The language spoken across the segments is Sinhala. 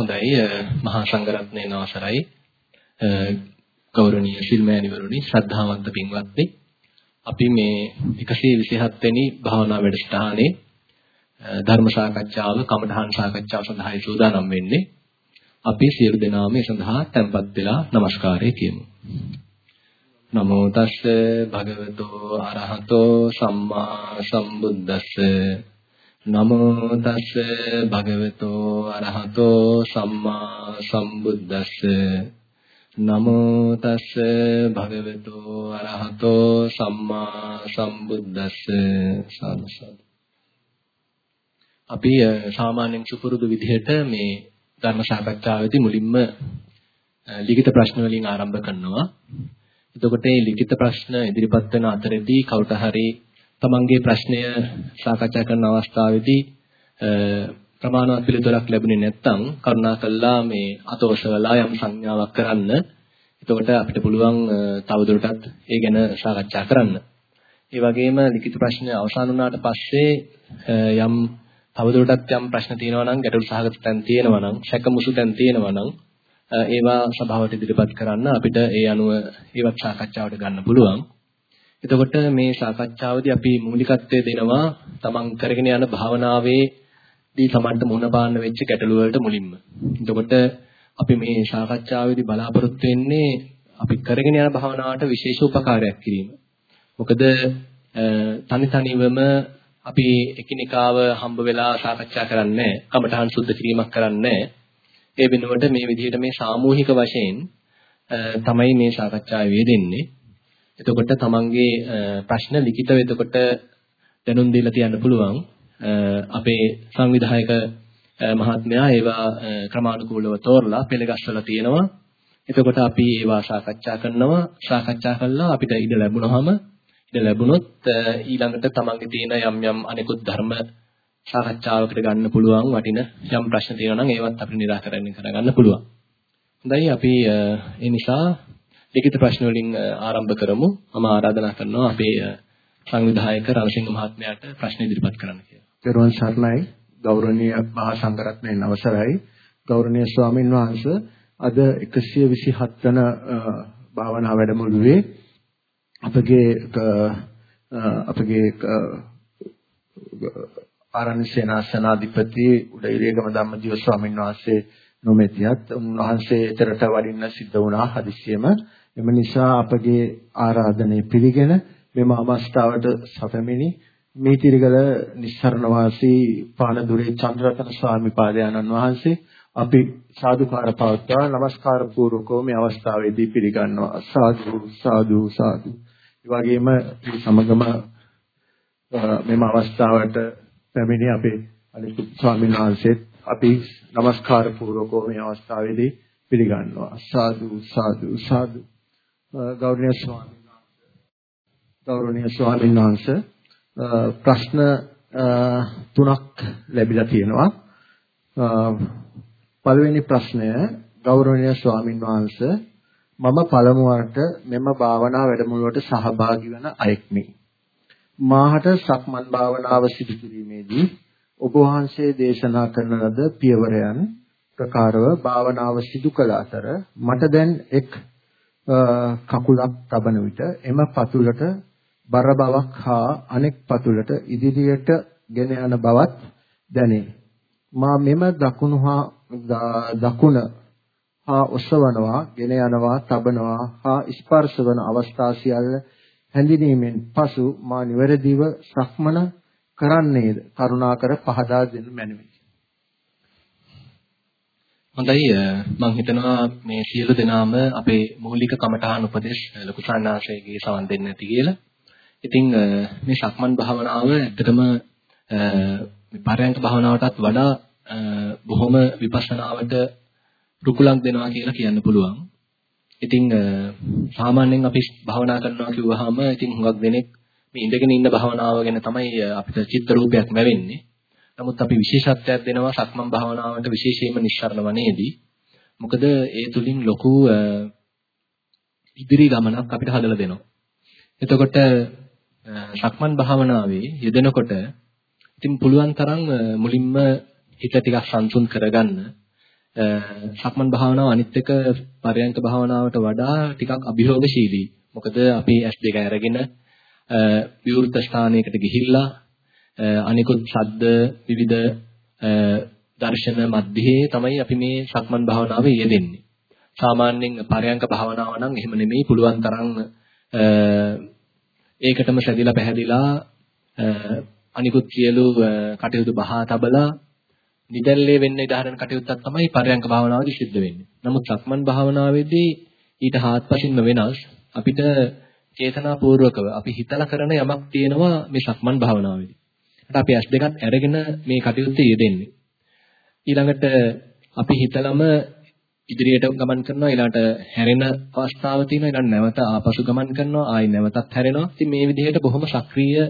හොඳයි. මහා සංඝරත්නයන් අවසරයි. ගෞරවනීය ශිල්මෑණිවරුනි ශ්‍රද්ධාවන්ත පින්වත්නි. අපි මේ 127 වෙනි භාවනා වැඩසටහනේ ධර්ම සාකච්ඡාව කමඨහන් සාකච්ඡාව සඳහායි සූදානම් වෙන්නේ. අපි සියලු දෙනාම මේ සඳහා tempත් වෙලා নমස්කාරය කියමු. නමෝ තස්ස භගවතෝ අරහතෝ සම්මා සම්බුද්දස්ස. නමෝ තස්ස භගවතෝ අරහතෝ සම්මා සම්බුද්දස්ස. නමෝ තස්ස භගවතෝ අරහතෝ සම්මා සම්බුද්දස්ස. සාදුසාදු අපි සාමාන්‍යයෙන් සුපුරුදු විදිහට මේ ධර්ම සාකච්ඡාවේදී මුලින්ම ලිඛිත ප්‍රශ්න වලින් ආරම්භ කරනවා. එතකොට මේ ලිඛිත ප්‍රශ්න ඉදිරිපත් වෙන අතරේදී කවුට හරි තමන්ගේ ප්‍රශ්නය සාකච්ඡා කරන අවස්ථාවේදී ප්‍රමාණවත් පිළිතුරක් ලැබුණේ නැත්නම් කරුණාකරලා මේ අතෝසවලා යම් සංඥාවක් කරන්න. එතකොට අපිට පුළුවන් තවදුරටත් ඒ ගැන සාකච්ඡා කරන්න. ඒ වගේම ලිඛිත ප්‍රශ්න අවසන් වුණාට පස්සේ යම් තවදුරටත් යම් ප්‍රශ්න තියෙනවා නම් ගැටළු සහගත තැන් තියෙනවා නම් සැකමුසු තැන් තියෙනවා නම් ඒවා සභාවට ඉදිරිපත් කරන්න අපිට ඒ අනුව ඒවත් සාකච්ඡාවට ගන්න පුළුවන්. එතකොට මේ සාකච්ඡාවේදී අපි මූලිකත්වය දෙනවා තමන් කරගෙන යන භාවනාවේ දී තමන්ට මුහුණ පාන්න වෙච්ච ගැටලු වලට මුලින්ම. එතකොට අපි මේ සාකච්ඡාවේදී බලාපොරොත්තු වෙන්නේ අපි කරගෙන යන භාවනාවට විශේෂ උපකාරයක් කිරීම. මොකද තනි තනිවම අපි එකිනෙකාව හම්බ වෙලා සාකච්ඡා කරන්නේ කමඨහන් සුද්ධ කිරීමක් කරන්නේ ඒ වෙනුවට මේ විදිහට මේ සාමූහික වශයෙන් තමයි මේ සාකච්ඡාවේ යෙදෙන්නේ. එතකොට තමන්ගේ ප්‍රශ්න ලිඛිතව එතකොට දැනුම් දීලා තියන්න පුළුවන්. අපේ සංවිධායක මහත්මයා ඒවා ක්‍රමානුකූලව තෝරලා පෙළගස්සලා තියෙනවා. එතකොට අපි ඒවා සාකච්ඡා කරනවා. සාකච්ඡා කළා අපිට ඉඩ ලැබුණාම ඉඩ ලැබුණොත් ඊළඟට තමන්ගේ තියෙන යම් යම් අනිකුත් ධර්ම සාකච්ඡාවකට ගන්න පුළුවන් වටින යම් ප්‍රශ්න තියෙනවා නම් ඒවත් අපිට निराකරණය කරගන්න පුළුවන්. හොඳයි අපි ඒ නිසා ලිඛිත ප්‍රශ්න වලින් ආරම්භ කරමු. මම ආරාධනා කරනවා අපේ සංවිධායක රණසිංහ මහත්මයාට ප්‍රශ්න ඉදිරිපත් කරන්න කියලා. පෙරවන් සර්ණයි ගෞරවනීය මහා සංඝරත්නයන් අවසරයි. ගෞරවනීය ස්වාමින් වහන්සේ අද 127 වන භාවනා වැඩමුළුවේ අපගේ අපගේ ආරණ්‍ය සේනාසනාධිපති උඩිරේගම ධම්මජීව ස්වාමීන් වහන්සේ නොමෙතියත් උන්වහන්සේතරට වඩින්න සිද්ධ වුණා හදිස්සියෙම. එම නිසා අපගේ ආරාධනය පිළිගෙන මෙම අවස්ථාවට සැපමිනි මේතිරිගල නිස්සරණ වාසී පානදුරේ චන්ද්‍රරතන ස්වාමි පාදයන්න් වහන්සේ අපි සාදුකාර පවත්වා নমස්කාර පූර්වකව මේ අවස්ථාවේදී පිළිගන්නවා. සාදු සාදු සාදු. ඒ වගේම සමගම මෙම අවස්ථාවට පැමිණි අපේ අනිකුත් ස්වාමීන් වහන්සේත් අපි নমස්කාර පූර්වකව මේ අවස්ථාවේදී පිළිගන්නවා. සාදු සාදු සාදු. ගෞරවනීය ස්වාමීන් වහන්සේ. ගෞරවනීය ස්වාමීන් වහන්සේ ප්‍රශ්න තුනක් ලැබිලා තියෙනවා. පළවෙනි ප්‍රශ්නය ගෞරවනීය ස්වාමීන් වහන්සේ මම පළමුවට මෙම භාවනා වැඩමුළුවට සහභාගී වන අයෙක්මි මාහට සක්මන් භාවනාව සිදු කිරීමේදී ඔබ වහන්සේ දේශනා කරන ලද පියවරයන් ප්‍රකාරව භාවනාව සිදු කළ අතර මට දැන් එක් කකුලක් තබන විට එම පතුලට බර බවක් හා අනෙක් පතුලට ඉදිරියට ගෙන යන බවත් දැනේ. මා මෙම දකුණු හා දකුණ හා ඔසවනවා, ගෙන යනවා, තබනවා හා ස්පර්ශ වන අවස්ථා සියල්ල හැඳිනීමෙන් පසු මා නිවැරදිව සක්මන කරන්නේද? කරුණාකර පහදා දෙන්න මැනවි. හොඳයි මම හිතනවා මේ සියලු දෙනාම අපේ මූලික කමඨාන් උපදේශ ලොකු සාන්නාංශයේ සවන් දෙන්නේ නැති කියලා. ඉතින් මේ සක්මන් භාවනාව ඇත්තටම මේ පරයන්ක භාවනාවටත් වඩා බොහොම විපස්සනාවට රුකුලක් දෙනවා කියලා කියන්න පුළුවන්. ඉතින් සාමාන්‍යයෙන් අපි භාවනා කරනවා කිව්වහම ඉතින් හුඟක් දෙනෙක් මේ ඉඳගෙන ඉන්න භාවනාව ගැන තමයි අපිට චිත්ත රූපයක් ලැබෙන්නේ. නමුත් අපි විශේෂත්වයක් දෙනවා සක්මන් භාවනාවට විශේෂයෙන්ම නිස්සාරණ වනේදී. මොකද ඒ තුලින් ලොකු ඉදිරි ගමනක් අපිට හදලා දෙනවා. එතකොට සක්මන් භාවනාවේ යෙදෙනකොට ඉතින් පුළුවන් තරම් මුලින්ම හිත ටිකක් සංසුන් කරගන්න. සක්මන් භාවනාව අනිත් එක පරයන්ක භාවනාවට වඩා ටිකක් අභියෝගශීලී. මොකද අපි S2 අරගෙන විවෘත ස්ථානයකට ගිහිල්ලා අනිකුත් ශබ්ද විවිධ දර්ශන මැද්දේ තමයි අපි මේ සක්මන් භාවනාවේ යෙදෙන්නේ. සාමාන්‍යයෙන් පරයන්ක භාවනාව නම් එහෙම නෙමෙයි පුළුවන් තරම් ඒකටම සැදිලා පැහැදිලා අනිකුත් සියලු කටයුතු බහා තබලා නිදැල්ලේ වෙන්න ඉඩහරන කටයුත්තක් තමයි පරයන්ක භාවනාවේදී සිද්ධ වෙන්නේ. නමුත් සක්මන් භාවනාවේදී ඊට හාත්පසින්ම වෙනස් අපිට චේතනාපූර්වකව අපි හිතලා කරන යමක් තියෙනවා මේ සක්මන් භාවනාවේදී. ඒකට අපි ඇස් දෙකත් අරගෙන මේ කටයුත්තේ යෙදෙන්නේ. ඊළඟට අපි හිතලම ඉදිරියට ගමන් කරනවා ඊළාට හැරෙන අවස්ථාව තියෙනවා ඊළඟ නැවත ආපසු ගමන් කරනවා ආයි නැවතත් හැරෙනවා. ඉතින් මේ විදිහට බොහොම සක්‍රීය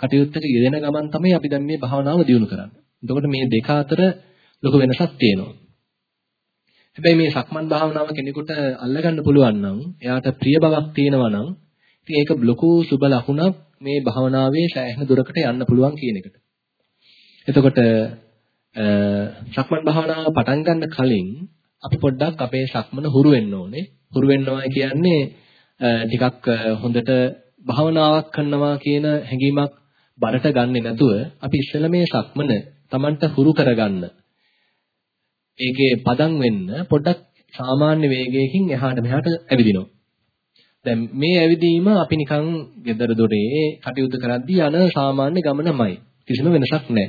කටයුත්තක යෙදෙන ගමන් තමයි අපි දැන් මේ භාවනාව දියුණු කරන්නේ. එතකොට මේ දෙක අතර ලොකු වෙනසක් තියෙනවා. හැබැයි මේ සක්මන් භාවනාව කෙනෙකුට අල්ලගන්න පුළුවන් නම් එයාට ප්‍රිය බවක් තියෙනවා නම් ඉතින් ඒක ලොකු සුබ ලකුණක් මේ භාවනාවේ සෑහෙන දුරකට යන්න පුළුවන් කියන එකට. එතකොට සක්මන් භාවනාව පටන් ගන්න කලින් අපි පොඩ්ඩක් අපේ සක්මන හුරු වෙන්න ඕනේ. හුරු වෙනවා කියන්නේ ටිකක් හොඳට භාවනාවක් කරනවා කියන හැඟීමක් බරට ගන්නෙ නැතුව අපි ඉස්සෙල්ලා මේ සක්මන Tamanට හුරු කරගන්න. ඒකේ පදම් වෙන්න පොඩ්ඩක් සාමාන්‍ය වේගයකින් එහාට මෙහාට ඇවිදිනවා. දැන් මේ ඇවිදීම අපි නිකන් gedara dore කටයුතු කරද්දී යන සාමාන්‍ය ගමනමයි. කිසිම වෙනසක් නැහැ.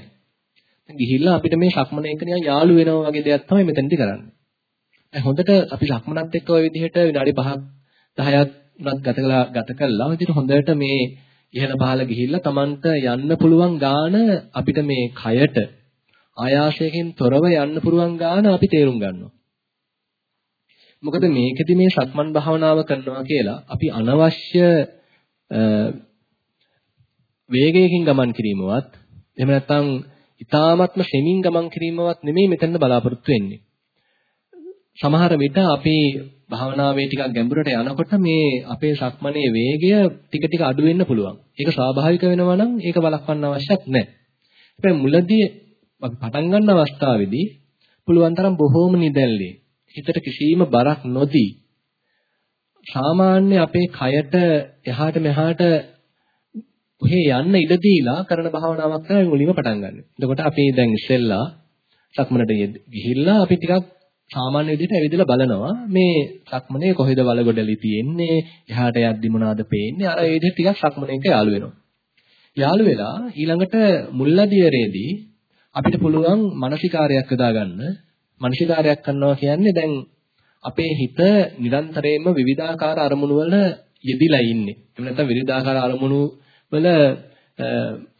දැන් ගිහිල්ලා අපිට මේ සක්මන එක නිකන් යාළු වෙනවා වගේ දෙයක් තමයි මෙතනදී කරන්නේ. දැන් හොඳට අපි සක්මනත් එක්ක ওই විදිහට විනාඩි 5ක් 10ක් උනත් ගත කළා ගත කළා. ඉතින් හොඳට මේ ඉහළ පහළ ගිහිල්ලා Tamanට යන්න පුළුවන් ගාන අපිට මේ කයට ආයාසයෙන් තොරව යන්න පුළුවන් ගාන අපි තේරුම් ගන්නවා. මොකද මේකෙදි මේ සක්මන් භාවනාව කරනවා කියලා අපි අනවශ්‍ය වේගයකින් ගමන් කිරීමවත් එහෙම නැත්නම් ඊ타ත්ම ශෙමින් ගමන් කිරීමවත් නෙමෙයි මෙතන බලාපොරොත්තු වෙන්නේ. සමහර විට අපි භාවනාවේ ටිකක් ගැඹුරට යනකොට මේ අපේ සක්මනේ වේගය ටික ටික අඩු වෙන්න පුළුවන්. ඒක ස්වාභාවික වෙනවා නම් ඒක වළක්වන්න අවශ්‍යත් නැහැ. හැබැයි මුලදී අපි පටන් ගන්න අවස්ථාවේදී පුළුවන් තරම් බොහෝම නිදැල්ලේ හිතට කිසිම බරක් නොදී සාමාන්‍ය අපේ කයට එහාට මෙහාට ඔහේ යන්න ඉඩ දීලා කරන භාවනාවක් තමයි මුලින්ම පටන් ගන්න. එතකොට අපි දැන් ඉස්සෙල්ලා සක්මනට ගිහිල්ලා අපි ටිකක් සාමාන්‍ය විදිහට ඇවිදලා බලනවා මේ සක්මනේ කොහෙද වලගොඩලි තියෙන්නේ එහාට යද්දි මොනවද පේන්නේ අර ඒ විදිහට ටිකක් සක්මනේක යාළු වෙනවා. යාළු වෙලා ඊළඟට මුල්ලදියරේදී අපිට පුළුවන් මානසිකාරයක් යොදාගන්න මානසිකාරයක් කරනවා කියන්නේ දැන් අපේ හිත නිරන්තරයෙන්ම විවිධාකාර අරමුණු වල යෙදිලා ඉන්නේ. එහෙම නැත්නම් විවිධාකාර අරමුණු වල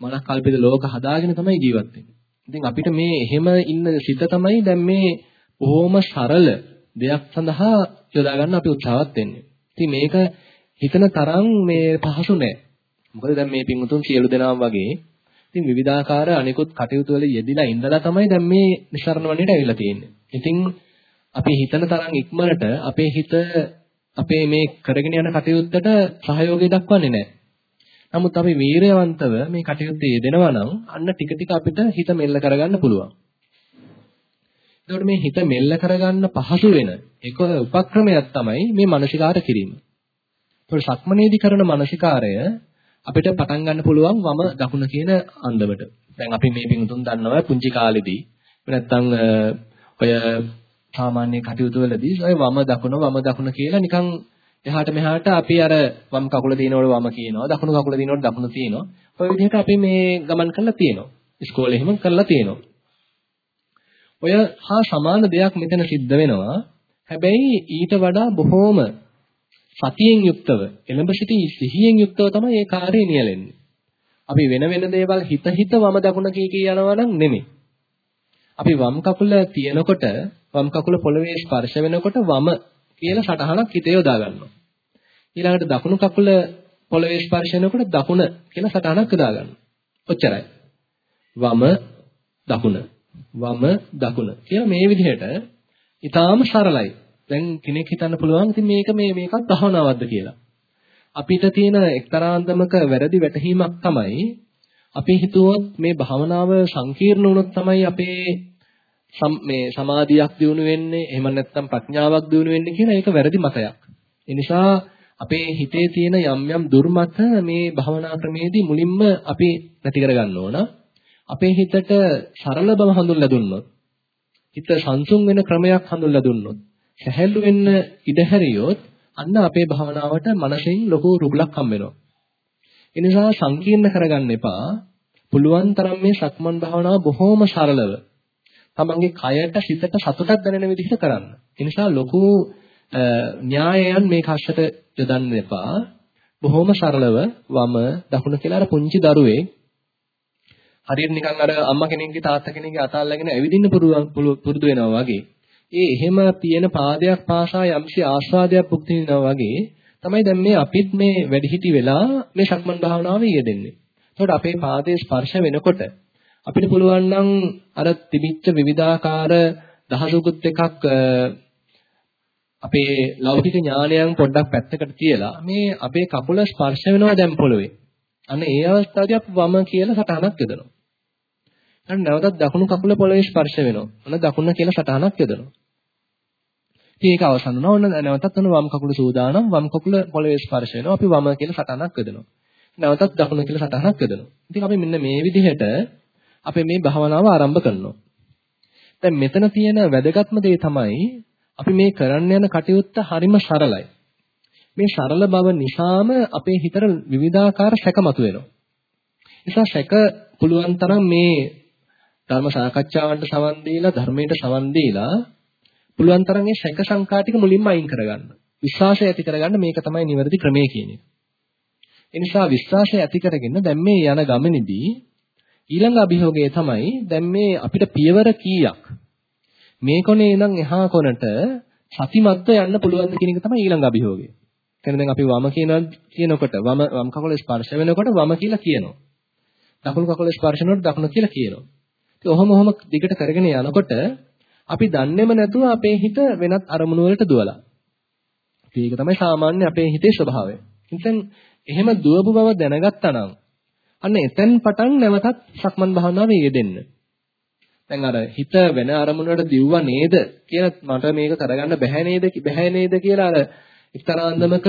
මනස්කල්පිත ලෝක හදාගෙන තමයි ජීවත් වෙන්නේ. ඉතින් අපිට මේ එහෙම ඉන්න සිත තමයි දැන් මේ බොහොම සරල දෙයක් සඳහා යොදා ගන්න අපි උත්සාහවත් වෙන්නේ. ඉතින් මේක හිතන තරම් මේ පහසු නෑ. මොකද දැන් මේ පින්වුතුන් සියලු දෙනාම වගේ ඉතින් විවිධාකාර අනිකුත් කටයුතු වල යෙදිලා ඉඳලා තමයි දැන් මේ නිසරණ වණේට ඇවිල්ලා තියෙන්නේ. ඉතින් අපි හිතන තරම් ඉක්මනට අපේ හිත අපේ මේ කරගෙන යන කටයුත්තට සහයෝගය දක්වන්නේ නැහැ. නමුත් අපි වීරයවන්තව මේ කටයුත්තේ යෙදෙනවා නම් අන්න ටික ටික අපිට හිත මෙල්ල කරගන්න පුළුවන්. එතකොට මේ හිත මෙල්ල කරගන්න පහසු වෙන එක උපක්‍රමයක් තමයි මේ මානසිකාර කිරීම. ඒතකොට සක්මනේදී කරන මානසිකාරය අපිට පටන් ගන්න පුළුවන් වම දකුණ කියන අන්දමට. දැන් අපි මේ පිඟුතුන් දන්නවා පුංචි කාලෙදී නැත්තම් ඔය සාමාන්‍ය කටයුතු වලදී ඔය වම දකුණ වම දකුණ කියලා නිකන් එහාට මෙහාට අපි අර වම් කකුල දිනනකොට වම කියනවා දකුණු කකුල දිනනකොට දකුණ තියෙනවා. ඔය විදිහට අපි මේ ගමන් කරලා තියෙනවා. ඉස්කෝලේ එහෙම කරලා තියෙනවා. ඔය හා සමාන දෙයක් මෙතන සිද්ධ වෙනවා. හැබැයි ඊට වඩා බොහෝම සතියෙන් යුක්තව එළඹ සිටි සිහියෙන් යුක්තව තමයි මේ කාර්යය නියැලෙන්නේ. අපි වෙන වෙන දේවල් හිත හිත වම දකුණ කී කී යනවා නම් නෙමෙයි. අපි වම් කකුල තියනකොට වම් කකුල පොළවේ ස්පර්ශ වෙනකොට වම කියලා සටහනක් හිතේ යොදා ගන්නවා. ඊළඟට දකුණු කකුල පොළවේ ස්පර්ශ වෙනකොට දකුණ කියලා සටහනක් යොදා ගන්නවා. ඔච්චරයි. වම දකුණ වම දකුණ කියලා මේ විදිහට ඊටාම සරලයි. දැන් කෙනෙක් හිතන්න පුළුවන් ඉතින් මේක මේ මේකත් භවනාවක්ද කියලා. අපිට තියෙන එක්තරාන්දමක වැරදි වැටහීමක් තමයි අපි හිතුවොත් මේ භවනාව සංකීර්ණ වුණොත් තමයි අපේ මේ සමාධියක් දිනු වෙන්නේ එහෙම නැත්නම් ප්‍රඥාවක් දිනු වෙන්නේ කියන එක වැරදි මතයක්. ඒ නිසා අපේ හිතේ තියෙන යම් යම් දුර්මත මේ භවනා ක්‍රමේදී මුලින්ම අපි නැති කරගන්න ඕන. අපේ හිතට සරල බව හඳුන්ලා දුන්නොත් හිත සංසුන් වෙන ක්‍රමයක් හඳුන්ලා දුන්නොත් සැහැල්ලු වෙන්න ඉඩ හැරියොත් අන්න අපේ භවනාවට මනසෙන් ලොකු රුකුලක් හම්බ වෙනවා. ඒ නිසා සංකීර්ණ කරගන්න එපා. පුළුවන් තරම් මේ සක්මන් භාවනාව බොහොම සරලව තමන්ගේ කයට හිතට සතුටක් දැනෙන විදිහට කරන්න. ඒ නිසා ලොකු න්‍යායයන් මේ කෂ්ට යොදන්න එපා. බොහොම සරලව වම දකුණ කියලා අර පුංචි දරුවේ හරියට නිකන් අර අම්මා කෙනෙක්ගේ තාත්තා කෙනෙක්ගේ අත අල්ලගෙන ඇවිදින්න පුරුදු වෙනවා වගේ. ඒ එහෙම තියෙන පාදයක් පාසා යම්සි ආස්වාදයක් භුක්ති විඳිනවා වගේ තමයි දැන් මේ අපිත් මේ වැඩිහිටි වෙලා මේ ශක්මන් භාවනාවේ යෙදෙන්නේ. එතකොට අපේ පාදයේ ස්පර්ශ වෙනකොට අපිට පුළුවන් නම් අර තිබිච්ච විවිධාකාර දහසකුත් එකක් අපේ ලෞකික ඥානයන් පොඩ්ඩක් පැත්තකට තියලා මේ අපේ කකුල ස්පර්ශ වෙනවා දැන් පොළවේ. අන්න ඒ අවස්ථාවේදී අපි වම කියලා සටහනක් යොදනවා. අන්න නැවතත් දකුණු කකුල පොළවේ ස්පර්ශ වෙනවා. අන්න දකුණ කියලා සටහනක් යොදනවා. ඉතින් ඒක අවසන් වුණා. ඔන්න නැවතත් ඔන්න වම් කකුල සූදානම් වම් කකුල පොළවේ ස්පර්ශ වෙනවා. අපි වම කියලා සටහනක් යොදනවා. නැවතත් දකුණ කියලා සටහනක් යොදනවා. ඉතින් අපි මෙන්න මේ විදිහට අපි මේ භාවනාව ආරම්භ කරනවා. දැන් මෙතන තියෙන වැදගත්ම දේ තමයි අපි මේ කරන්න යන කටයුත්ත හරිම සරලයි. මේ සරල බව නිසාම අපේ හිතට විවිධාකාර සැක මතුවෙනවා. නිසා සැක පුළුවන් තරම් මේ ධර්ම සාකච්ඡාවන්ට සවන් දීලා ධර්මයට සවන් දීලා පුළුවන් තරම් මේ සැක සංකා ටික මුලින්ම අයින් කරගන්න. විශ්වාසය ඇති කරගන්න මේක තමයි නිවැරදි ක්‍රමය කියන එක. ඒ නිසා විශ්වාසය ඇති කරගෙන දැන් මේ යන ගමනේදී ඊළඟ අභියෝගය තමයි දැන් මේ අපිට පියවර කීයක් මේ කොනේ ඉඳන් එහා කොනට සතිමත්ව යන්න පුළුවන්ද කියන එක තමයි ඊළඟ අභියෝගය. කියන්නේ දැන් අපි වම කියනවා කියනකොට වම වම් කකුල ස්පර්ශ වෙනකොට වම කියලා කියනවා. දකුණු කකුල ස්පර්ශ වෙනකොට දකුණ කියලා කියනවා. ඉතින් ඔහොම ඔහොම දිගට කරගෙන යනකොට අපි දන්නේම නැතුව අපේ හිත වෙනත් අරමුණු වලට දුවලා. ඒක තමයි සාමාන්‍ය අපේ හිතේ ස්වභාවය. ඉතින් එහෙම දුවපු බව දැනගත්තා නම් අන්න එතෙන් පටන් නැවතත් සක්මන් භාවනාවේ යෙදෙන්න. දැන් අර හිත වෙන අරමුණකට දිව්වා නේද කියලා මට මේක කරගන්න බැහැ නේද බැහැ නේද කියලා අර එක්තරා අන්දමක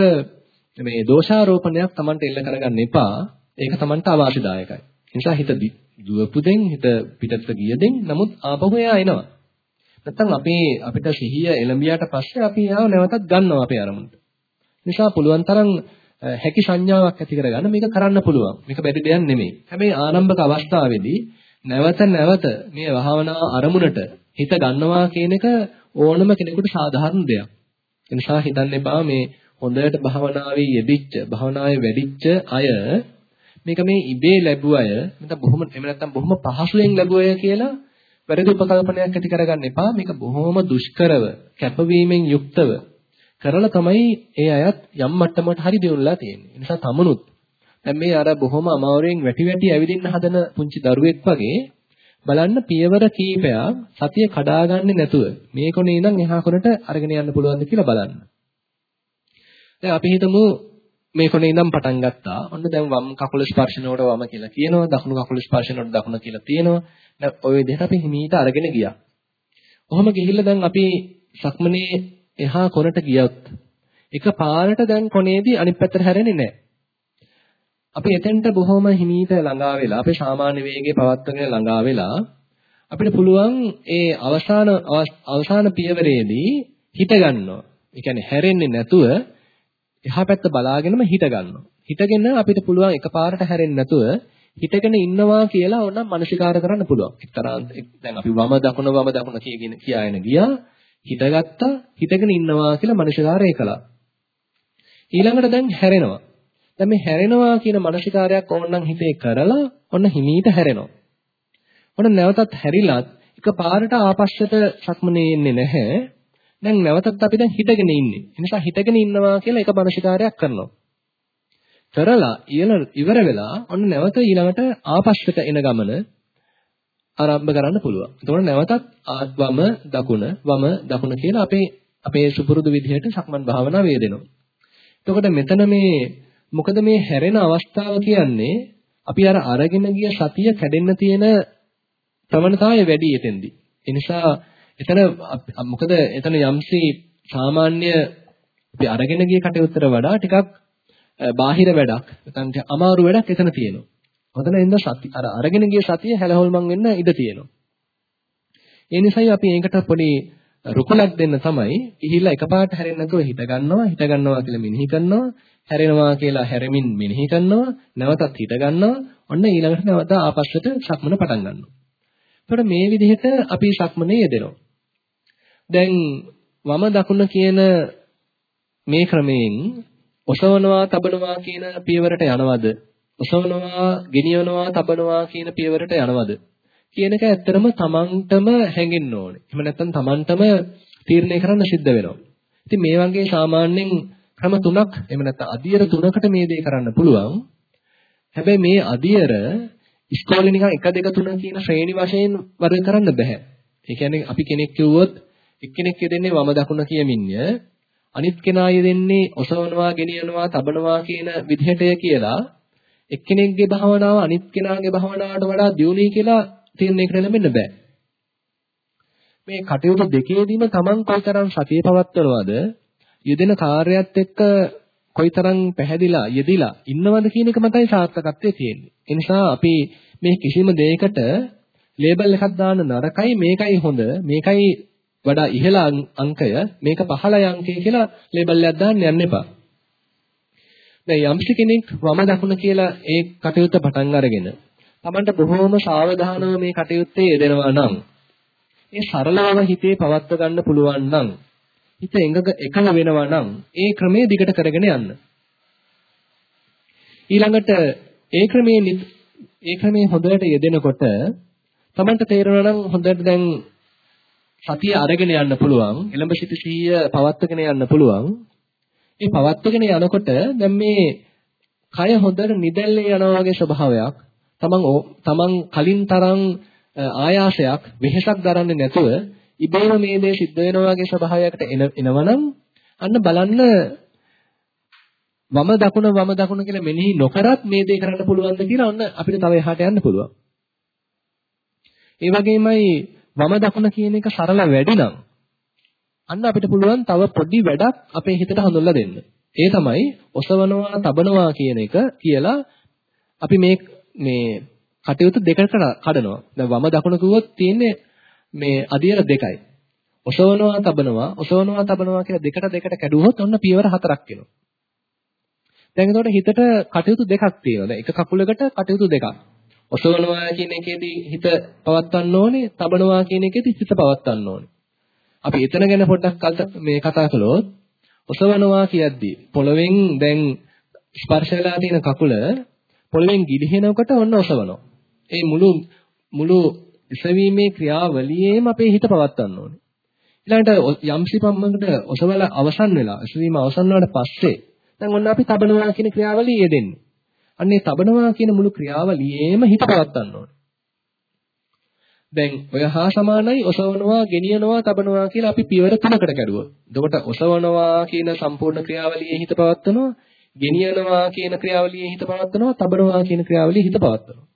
මේ දෝෂාරෝපණයක් Tamanට එල්ල කරගන්න එපා. ඒක Tamanට අවාසිදායකයි. ඒ නිසා හිත දුවපු දෙන් හිත පිටතට ගිය දෙන් නමුත් ආපහු එයා එනවා. නැත්තම් අපේ අපිට සිහිය එළඹියාට පස්සේ අපි ආව නැවතත් ගන්නවා අපේ අරමුණට. නිසා පුළුවන් තරම් හැකි සංඥාවක් ඇති කරගන්න මේක කරන්න පුළුවන්. මේක බැරි දෙයක් නෙමෙයි. හැබැයි ආරම්භක අවස්ථාවේදී නැවත නැවත මේ භාවනා අරමුණට හිත ගන්නවා කියන එක ඕනම කෙනෙකුට සාධාරණ දෙයක්. ඒ නිසා හිතන්න එපා මේ හොඳට භාවනාවේ යෙදිච්ච, භාවනාවේ වැඩිච්ච අය මේක මේ ඉබේ ලැබුව අය, නැත්නම් බොහොම එහෙම නැත්නම් බොහොම පහසුවෙන් ලැබුව අය කියලා වැරදි උපකල්පනයක් ඇති කරගන්න එපා. මේක බොහොම දුෂ්කරව, කැපවීමෙන් යුක්තව කරලා තමයි ඒ අයත් යම් මට්ටමකට හරි දියුණුලා තියෙන්නේ. ඒ නිසා තමනුත් දැන් මේ අර බොහොම අමාරුවෙන් වැටි වැටි ඇවිදින්න හදන පුංචි දරුවෙක් වගේ බලන්න පියවර කීපයක් සතිය කඩාගන්නේ නැතුව මේ කොනේ ඉඳන් එහා කොනට අරගෙන යන්න පුළුවන්ද කියලා බලන්න. දැන් අපි හිතමු මේ කොනේ ඉඳන් පටන් ගත්තා. ඔන්න දැන් වම් කකුල ස්පර්ශනකොට වම කියලා කියනවා. දකුණු කකුල ස්පර්ශනකොට දකුණ කියලා තියෙනවා. දැන් ওই විදිහට අපි හිමීට අරගෙන ගියා. කොහොම ගිහිල්ලා දැන් අපි සක්මනේ එහා කොනට ගියොත් එක පාරට දැන් කොනේදී අනිත් පැත්තට හැරෙන්නේ නැහැ. අපි එතෙන්ට බොහොම හිමීට ළඟා වෙලා අපේ සාමාන්‍ය වේගයේ පවත්වගෙන ළඟා වෙලා අපිට පුළුවන් ඒ අවසාන අවසාන පියවරේදී හිට ගන්නවා. ඒ කියන්නේ හැරෙන්නේ නැතුව එහා පැත්ත බලාගෙනම හිට ගන්නවා. හිටගෙන අපිට පුළුවන් එකපාරට හැරෙන්නේ නැතුව හිටගෙන ඉන්නවා කියලා ඕනම් මනසිකාර කරන්න පුළුවන්. එක්තරා දැන් අපි වම දකුණ වම දකුණ කියගෙන කියාගෙන ගියා. හිටගත්තා හිටගෙන ඉන්නවා කියලා මනසිකාරය කළා. ඊළඟට දැන් හැරෙනවා. දැන් මේ හැරෙනවා කියන මානසිකාරයක් ඕනනම් හිතේ කරලා ඔන්න හිමීට හැරෙනවා. ඔන්න නැවතත් හැරිලත් එක පාරට ආපස්සට සක්මනේ එන්නේ නැහැ. දැන් නැවතත් අපි දැන් හිටගෙන ඉන්නේ. ඒ නිසා හිටගෙන ඉන්නවා කියලා එක මානසිකාරයක් කරනවා. කරලා ඉවර වෙලා ඔන්න නැවත ඊළඟට ආපස්සට එන ගමන ආරම්භ කරන්න පුළුවන්. එතකොට නැවතත් ආත්වම දකුණ වම දකුණ කියලා අපේ අපේ සුපුරුදු විදිහට සක්මන් භාවනාව වේදෙනවා. එතකොට මෙතන මේ මොකද මේ හැරෙන අවස්ථාව කියන්නේ අපි අර අරගෙන ගිය සතිය කැඩෙන්න තියෙන ප්‍රවණතාවය වැඩි එතෙන්දී. ඒ නිසා එතන මොකද එතන යම්සි සාමාන්‍ය අපි අරගෙන ගිය කටයුත්තට වඩා ටිකක් බාහිර වැඩක් නැත්නම් අමාරු වැඩක් එතන තියෙනවා. හොඳ නැන්ද සති අර අරගෙන ගිය සතිය හැලහොල්මන් වෙන්න ඉඩ තියෙනවා. ඒ නිසායි අපි ඒකට පොඩි රුකුලක් දෙන්න තමයි ගිහිල්ලා එකපාරට හැරෙන්නේ නැතුව හිත ගන්නවා හිත ගන්නවා කියලා මෙනෙහි කරනවා හැරෙනවා කියලා හැරෙමින් මෙනෙහි කරනවා නැවතත් හිත ගන්නවා ඔන්න ඊළඟට නැවත ආපස්සට සක්මන පටන් ගන්නවා. එතකොට මේ විදිහට අපි සක්මනේ යෙදෙනවා. දැන් වම දකුණ කියන මේ ක්‍රමයෙන් ඔසවනවා තබනවා කියන පියවරට යනවද? ඔසවනවා, ගෙනියනවා, තබනවා කියන පියවරට යනවද? කියන එක ඇත්තටම තමන්ටම හැඟෙන්න ඕනේ. එහෙම නැත්නම් තමන්ටම තීරණය කරන්න සිද්ධ වෙනවා. ඉතින් මේ වගේ සාමාන්‍යයෙන් ක්‍රම තුනක් එහෙම නැත්නම් අදියර තුනකට මේ දේ කරන්න පුළුවන්. හැබැයි මේ අදියර ඉස්කෝලේ නිකන් 1 2 3 කියන ශ්‍රේණි වශයෙන් වර්ග කරන්න බෑ. ඒ කියන්නේ අපි කෙනෙක් කිව්වොත් එක්කෙනෙක් යෙදෙන්නේ වම දකුණ කියමින්ය අනිත් කෙනා යෙදෙන්නේ ඔසවනවා ගෙනියනවා තබනවා කියන විදිහටය කියලා එක්කෙනෙක්ගේ භාවනාව අනිත් කෙනාගේ භාවනාවට වඩා දියුණුයි කියලා තීරණයකට ලැබෙන්න බෑ. මේ කටයුතු දෙකේදීම Taman කොයිතරම් සතිය පවත්වනවද යෙදෙන කාර්යයත් එක්ක කොයිතරම් පැහැදිලා යෙදිලා ඉන්නවද කියන එක මතයි සාර්ථකත්වයේ තියෙන්නේ. ඒ නිසා අපි මේ කිසිම දෙයකට ලේබල් එකක් දාන්න නරකයි මේකයි හොඳ මේකයි වඩා ඉහළ අංකය මේක පහළ අංකය කියලා ලේබල් එකක් දාන්න යන්න එපා. දැන් යම්සි කෙනෙක් වම දකුණ කියලා ඒ කටයුත්ත පටන් අරගෙන Tamanට බොහෝම සාවධානව මේ කටයුත්තේ යෙදෙනවා නම් ඒ සරලව හිතේ පවත්ව ගන්න පුළුවන් නම් හිත එකඟ වෙනවා නම් ඒ ක්‍රමයේ දිගට කරගෙන යන්න. ඊළඟට ඒ ක්‍රමයේ ඒ ක්‍රමයේ හොඳට යෙදෙනකොට Tamanට තේරෙනවා නම් හොඳට දැන් සතිය අරගෙන යන්න පුළුවන්. එළඹ සිට සිහිය පවත්වගෙන යන්න පුළුවන්. ඒ පවත්වගෙන යනකොට දැන් මේ කය හොඳට නිදැල්ලේ යනවා වගේ ස්වභාවයක් තමන් තමන් කලින් තරම් ආයාසයක් වෙහෙසක් දරන්නේ නැතුව ඉබේම මේ දේ සිද්ධ වෙනවා වගේ ස්වභාවයකට එනවනම් අන්න බලන්න වම දකුණ වම දකුණ කියලා මෙනෙහි නොකරත් මේ දේ කරන්න පුළුවන්ද කියලා ඔන්න අපිට තව එහාට යන්න පුළුවන්. ඒ වගේමයි වම දකුණ කියන එක සරල වැඩි නම් අන්න අපිට පුළුවන් තව පොඩි වැඩක් අපේ හිතට හඳුන්ලා දෙන්න. ඒ තමයි ඔසවනවා, තබනවා කියන එක කියලා අපි මේ මේ කටයුතු දෙකකට කඩනවා. දැන් වම දකුණ කිව්වොත් තියෙන්නේ මේ අදියර දෙකයි. ඔසවනවා, තබනවා, ඔසවනවා, තබනවා කියලා දෙකට දෙකට කැඩුවොත් ඔන්න පියවර හතරක් එනවා. දැන් එතකොට හිතට කටයුතු දෙකක් තියෙනවා. දැන් එක කකුලකට කටයුතු දෙකක්. ඔසවනවා කියන එකේදී හිත පවත්වන්න ඕනේ, තබනවා කියන එකේදී හිත පවත්වන්න ඕනේ. අපි එතන ගැන පොඩ්ඩක් මේ කතා කළොත් ඔසවනවා කියද්දී පොළවෙන් දැන් ස්පර්ශ වෙලා තියෙන කකුල පොළවෙන් ගිලිහෙනකොට ඔන්න ඔසවනවා. ඒ මුළු මුළු ඉසවීමේ ක්‍රියාවලියේම අපේ හිත පවත්වන්න ඕනේ. ඊළඟට යම්සි පම්මකට ඔසවලා අවසන් වෙලා ඉසවීම අවසන් වුණාට පස්සේ දැන් ඔන්න අපි තබනවා කියන ක්‍රියාවලිය යෙදෙන්නේ. අන්නේ තබනවා කියන මුළු ක්‍රියාවලියේම හිත පවත්වන්න ඕනේ. දැන් ඔය හා සමානයි ඔසවනවා, ගෙනියනවා, තබනවා කියලා අපි පියවර තුනකට කැඩුවා. එතකොට ඔසවනවා කියන සම්පූර්ණ ක්‍රියාවලියේ හිත පවත්වනවා, ගෙනියනවා කියන ක්‍රියාවලියේ හිත පවත්වනවා, තබනවා කියන ක්‍රියාවලියේ හිත පවත්වනවා.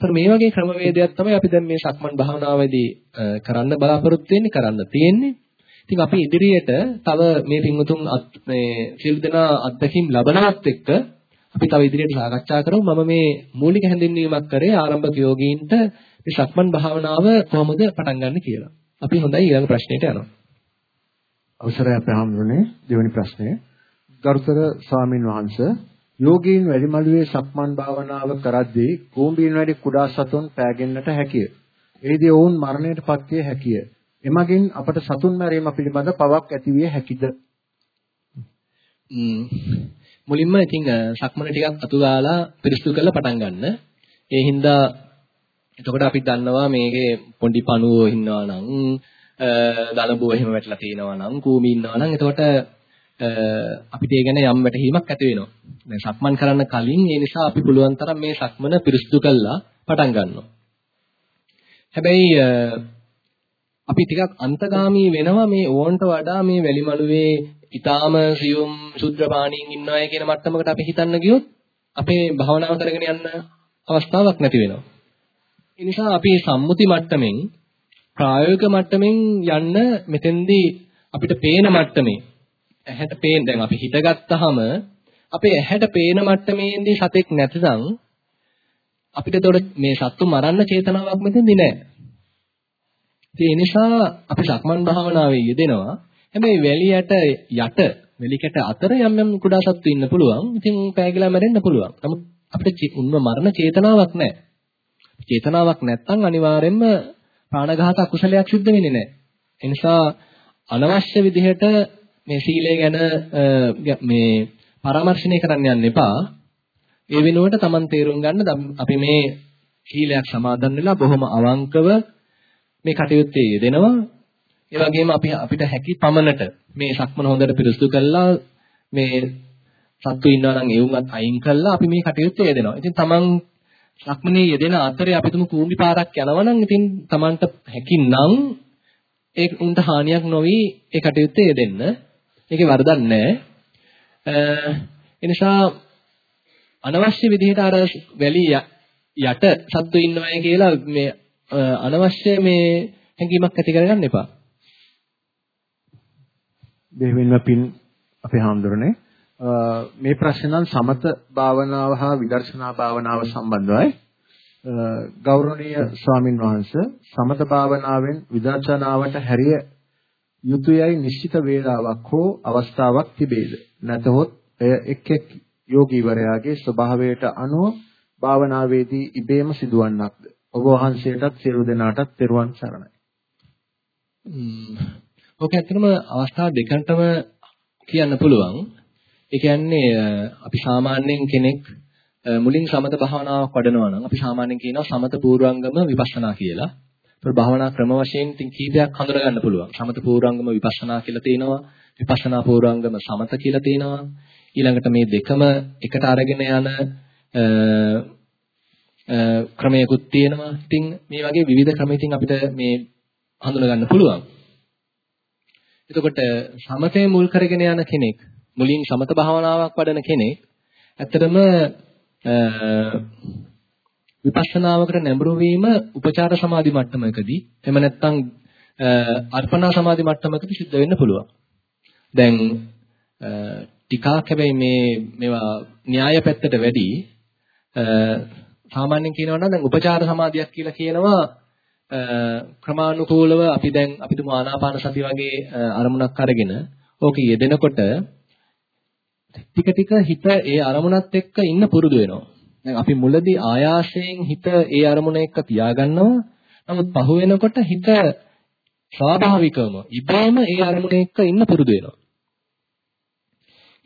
ඒතර මේ වගේ ක්‍රමවේදයක් තමයි අපි දැන් මේ සක්මන් භාවනාවේදී කරන්න බලාපොරොත්තු වෙන්නේ, කරන්න තියෙන්නේ. ඉතින් අපි ඉදිරියට තව මේ පින්වතුන් මේ සියලු දෙනා අත්දැකීම් ලබනවත් එක්ක අපි තව ඉදිරියට සාකච්ඡා කරමු. මම මේ මූලික හැඳින්වීමක් කරේ ආරම්භක යෝගීන්ට මේ සක්මන් භාවනාව කොහොමද පටන් ගන්න කියලා. අපි හොඳයි ඊළඟ ප්‍රශ්නෙට යනවා. අවසරයි අපේ හැමෝනේ දෙවෙනි ප්‍රශ්නය. ගරුතර ස්වාමින් වහන්සේ යෝගීන් වැඩිමළුවේ සක්මන් භාවනාව කරද්දී කූඹීන් වැඩි කුඩා සතුන් පෑගෙන්නට හැකිය. එෙහිදී ඔවුන් මරණයට පත්විය හැකිය. එමගින් අපට සතුන් මැරීම පිළිබඳ පවක් ඇතිවිය හැකිද? මුලින්ම ඉතින් සක්මන ටිකක් අතු ගාලා පිරිසිදු කරලා පටන් ගන්න. ඒ හින්දා එතකොට අපි දන්නවා මේකේ පොඩි පණුවෝ ඉන්නවා නම් දලබුව එහෙම වැටලා තියෙනවා නම් කූමි ඉන්නවා නම් එතකොට අපිට ඒ ගැන යම් වැටහීමක් ඇති වෙනවා. දැන් සක්මන් කරන්න කලින් ඒ නිසා අපි පුළුවන් තරම් මේ සක්මන පිරිසිදු කරලා පටන් ගන්නවා. හැබැයි අපි ටිකක් අන්තගාමී වෙනවා මේ ඕන්ට වඩා මේ වැලිමලුවේ ඊටාම සියුම් ශුද්ධ පාණීන් ඉන්නවය කියන මට්ටමකට අපි හිතන්න ගියොත් අපේ භවනාව කරගෙන යන්න අවස්ථාවක් නැති වෙනවා. ඒ නිසා අපි සම්මුති මට්ටමින් ප්‍රායෝගික මට්ටමින් යන්න මෙතෙන්දී අපිට පේන මට්ටමේ ඇහැට පේන දැන් අපි හිතගත්තාම අපේ ඇහැට පේන මට්ටමේදී සතෙක් නැතිනම් අපිට ඒතකොට මේ සත්තු මරන්න චේතනාවක් මෙතෙන්දී නැහැ. ඒ නිසා අපි සක්මන් භාවනාවේ යෙදෙනවා. හැබැයි වැලියට යට වෙලිකට අතර යම් යම් කුඩා සත්තු ඉන්න පුළුවන්. ඉතින් පෑගිලා මැරෙන්න පුළුවන්. නමුත් අපිට උන්ව මරණ චේතනාවක් නැහැ. චේතනාවක් නැත්නම් අනිවාර්යෙන්ම ප්‍රාණඝාත අකුසලයක් සිද්ධ වෙන්නේ නැහැ. ඒ නිසා අනවශ්‍ය විදිහට මේ සීලය ගැන මේ පරාමර්ශණය කරන්න යන්න එපා. ඒ වෙනුවට Taman තේරුම් ගන්න අපි මේ සීලයක් සමාදන් වෙලා බොහොම අවංකව මේ කටයුත්තේ යෙදෙනවා. ඒ වගේම අපි අපිට හැකි පමණට මේ සක්මන හොඳට පිරිසුදු කළා මේ සත්තු ඉන්නවා නම් ඒ උන්වත් අයින් කළා අපි මේ කටයුත්තේ යෙදෙනවා. ඉතින් Taman සක්මනේ යෙදෙන අතරේ අපි තුමු කූඹි පාරක් යනවා නම් ඉතින් Tamanට හැකිනම් ඒ උන්ට හානියක් නොවි ඒ කටයුත්තේ යෙදෙන්න. ඒකේ වරදක් නැහැ. ඒ නිසා අනවශ්‍ය විදිහට අර වැලි යට සත්තු ඉන්නවයි කියලා මේ අනවශ්‍ය මේ හැඟීමක් ඇති කරගන්න එපා. දෙහිමින්ම පින් අපේ හාමුදුරනේ මේ ප්‍රශ්න නම් සමත භාවනාව හා විදර්ශනා භාවනාව සම්බන්ධවයි. ගෞරවනීය ස්වාමින් වහන්සේ සමත භාවනාවෙන් විදර්ශනාවට හැරිය යුතුයයි නිශ්චිත වේලාවක් හෝ අවස්ථාවක් තිබේද? නැතහොත් එය එක් එක් යෝගීවරයාගේ ස්වභාවයට අනුව භාවනාවේදී ඉබේම සිදුවන්නක්ද? ඔබ වහන්සේටත් සියලු දෙනාටත් තෙරුවන් සරණයි. ඔක ඇත්තටම අවස්ථා දෙකකටම කියන්න පුළුවන්. ඒ කියන්නේ අපි සාමාන්‍යයෙන් කෙනෙක් මුලින් සමත භාවනාවක් වඩනවා නම් අපි සාමාන්‍යයෙන් කියනවා සමත පූර්වංගම විපස්සනා කියලා. ඒක භාවනා ක්‍රම වශයෙන් තින් කීපයක් හඳුනා ගන්න පුළුවන්. සමත පූර්වංගම විපස්සනා කියලා තියෙනවා. විපස්සනා පූර්වංගම සමත කියලා තියෙනවා. ඊළඟට මේ දෙකම එකට අරගෙන යන ක්‍රමයකුත් තියෙනවා. ඉතින් මේ වගේ විවිධ ක්‍රම ඉතින් අපිට මේ හඳුනා ගන්න පුළුවන්. එතකොට සමතේ මුල් කරගෙන යන කෙනෙක් මුලින් සමත භාවනාවක් වඩන කෙනෙක් ඇත්තටම විපස්සනාවකට නැඹුරු වීම උපචාර සමාධි මට්ටමකදී එහෙම නැත්නම් අර්පණා සමාධි මට්ටමකදී සිද්ධ වෙන්න පුළුවන්. දැන් ටිකක් හැබැයි මේ මේවා න්‍යාය පැත්තට වැඩි සාමාන්‍යයෙන් කියනවා නම් දැන් උපචාර සමාධියක් කියලා කියනවා ක්‍රමානුකූලව අපි දැන් අපිට ආනාපාන සති වගේ අරමුණක් අරගෙන ඕකේ යෙදෙනකොට ටික ටික හිත ඒ අරමුණත් එක්ක ඉන්න පුරුදු වෙනවා. දැන් අපි මුලදී ආයාසයෙන් හිත ඒ අරමුණ එක්ක තියාගන්නවා. නමුත් පහු වෙනකොට හිත ස්වාභාවිකවම ඉබේම ඒ අරමුණ එක්ක ඉන්න පුරුදු වෙනවා.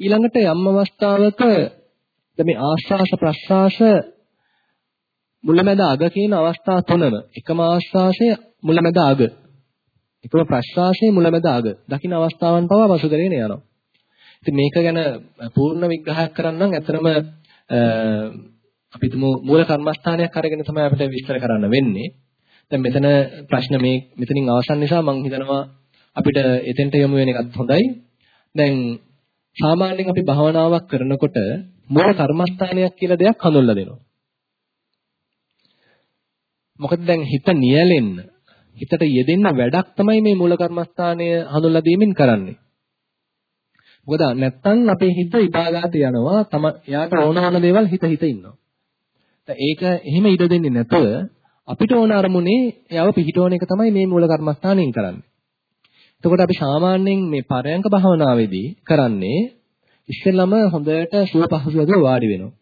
ඊළඟට යම් අවස්ථාවක මේ ආශ්වාස ප්‍රශ්වාස මුලැමැද අග කියන අවස්ථා තුනම එකම ආශ්වාසය මුලැමැද අග එකම ප්‍රශ්වාසයේ මුලැමැද අග දකින්න අවස්ථාවන් පවා පසු කරගෙන යනවා. ඉතින් මේක ගැන පූර්ණ විග්‍රහයක් කරන්නම් ඇත්තරම අපි තුමු මූල කර්මස්ථානයක් අරගෙන තමයි අපිට විස්තර කරන්න වෙන්නේ. දැන් මෙතන ප්‍රශ්න මේ මෙතනින් අවසන් නිසා මම හිතනවා අපිට එතෙන්ට යමු වෙන එකත් හොඳයි. දැන් සාමාන්‍යයෙන් අපි භාවනාවක් කරනකොට මූල කර්මස්ථානයක් කියලා දෙයක් හඳුන්ලා දෙනවා. මොකද දැන් හිත නියැලෙන්න හිතට යෙදෙන්න වැඩක් තමයි මේ මූල කර්මස්ථානය හඳුන්ලා දීමින් කරන්නේ. මොකද නැත්තම් අපේ හිත ඉබාගාට යනවා තම එයාට ඕන ඕන දේවල් හිත හිත ඉන්නවා. දැන් ඒක එහෙම ඉඩ දෙන්නේ නැතුව අපිට ඕන අරමුණේ එයාව පිහිටවන එක තමයි මේ මූල කර්මස්ථානයෙන් කරන්නේ. එතකොට අපි සාමාන්‍යයෙන් මේ පරයන්ක භාවනාවේදී කරන්නේ ඉස්සෙල්ලම හොඳට සුව පහසුව වාඩි වෙනවා.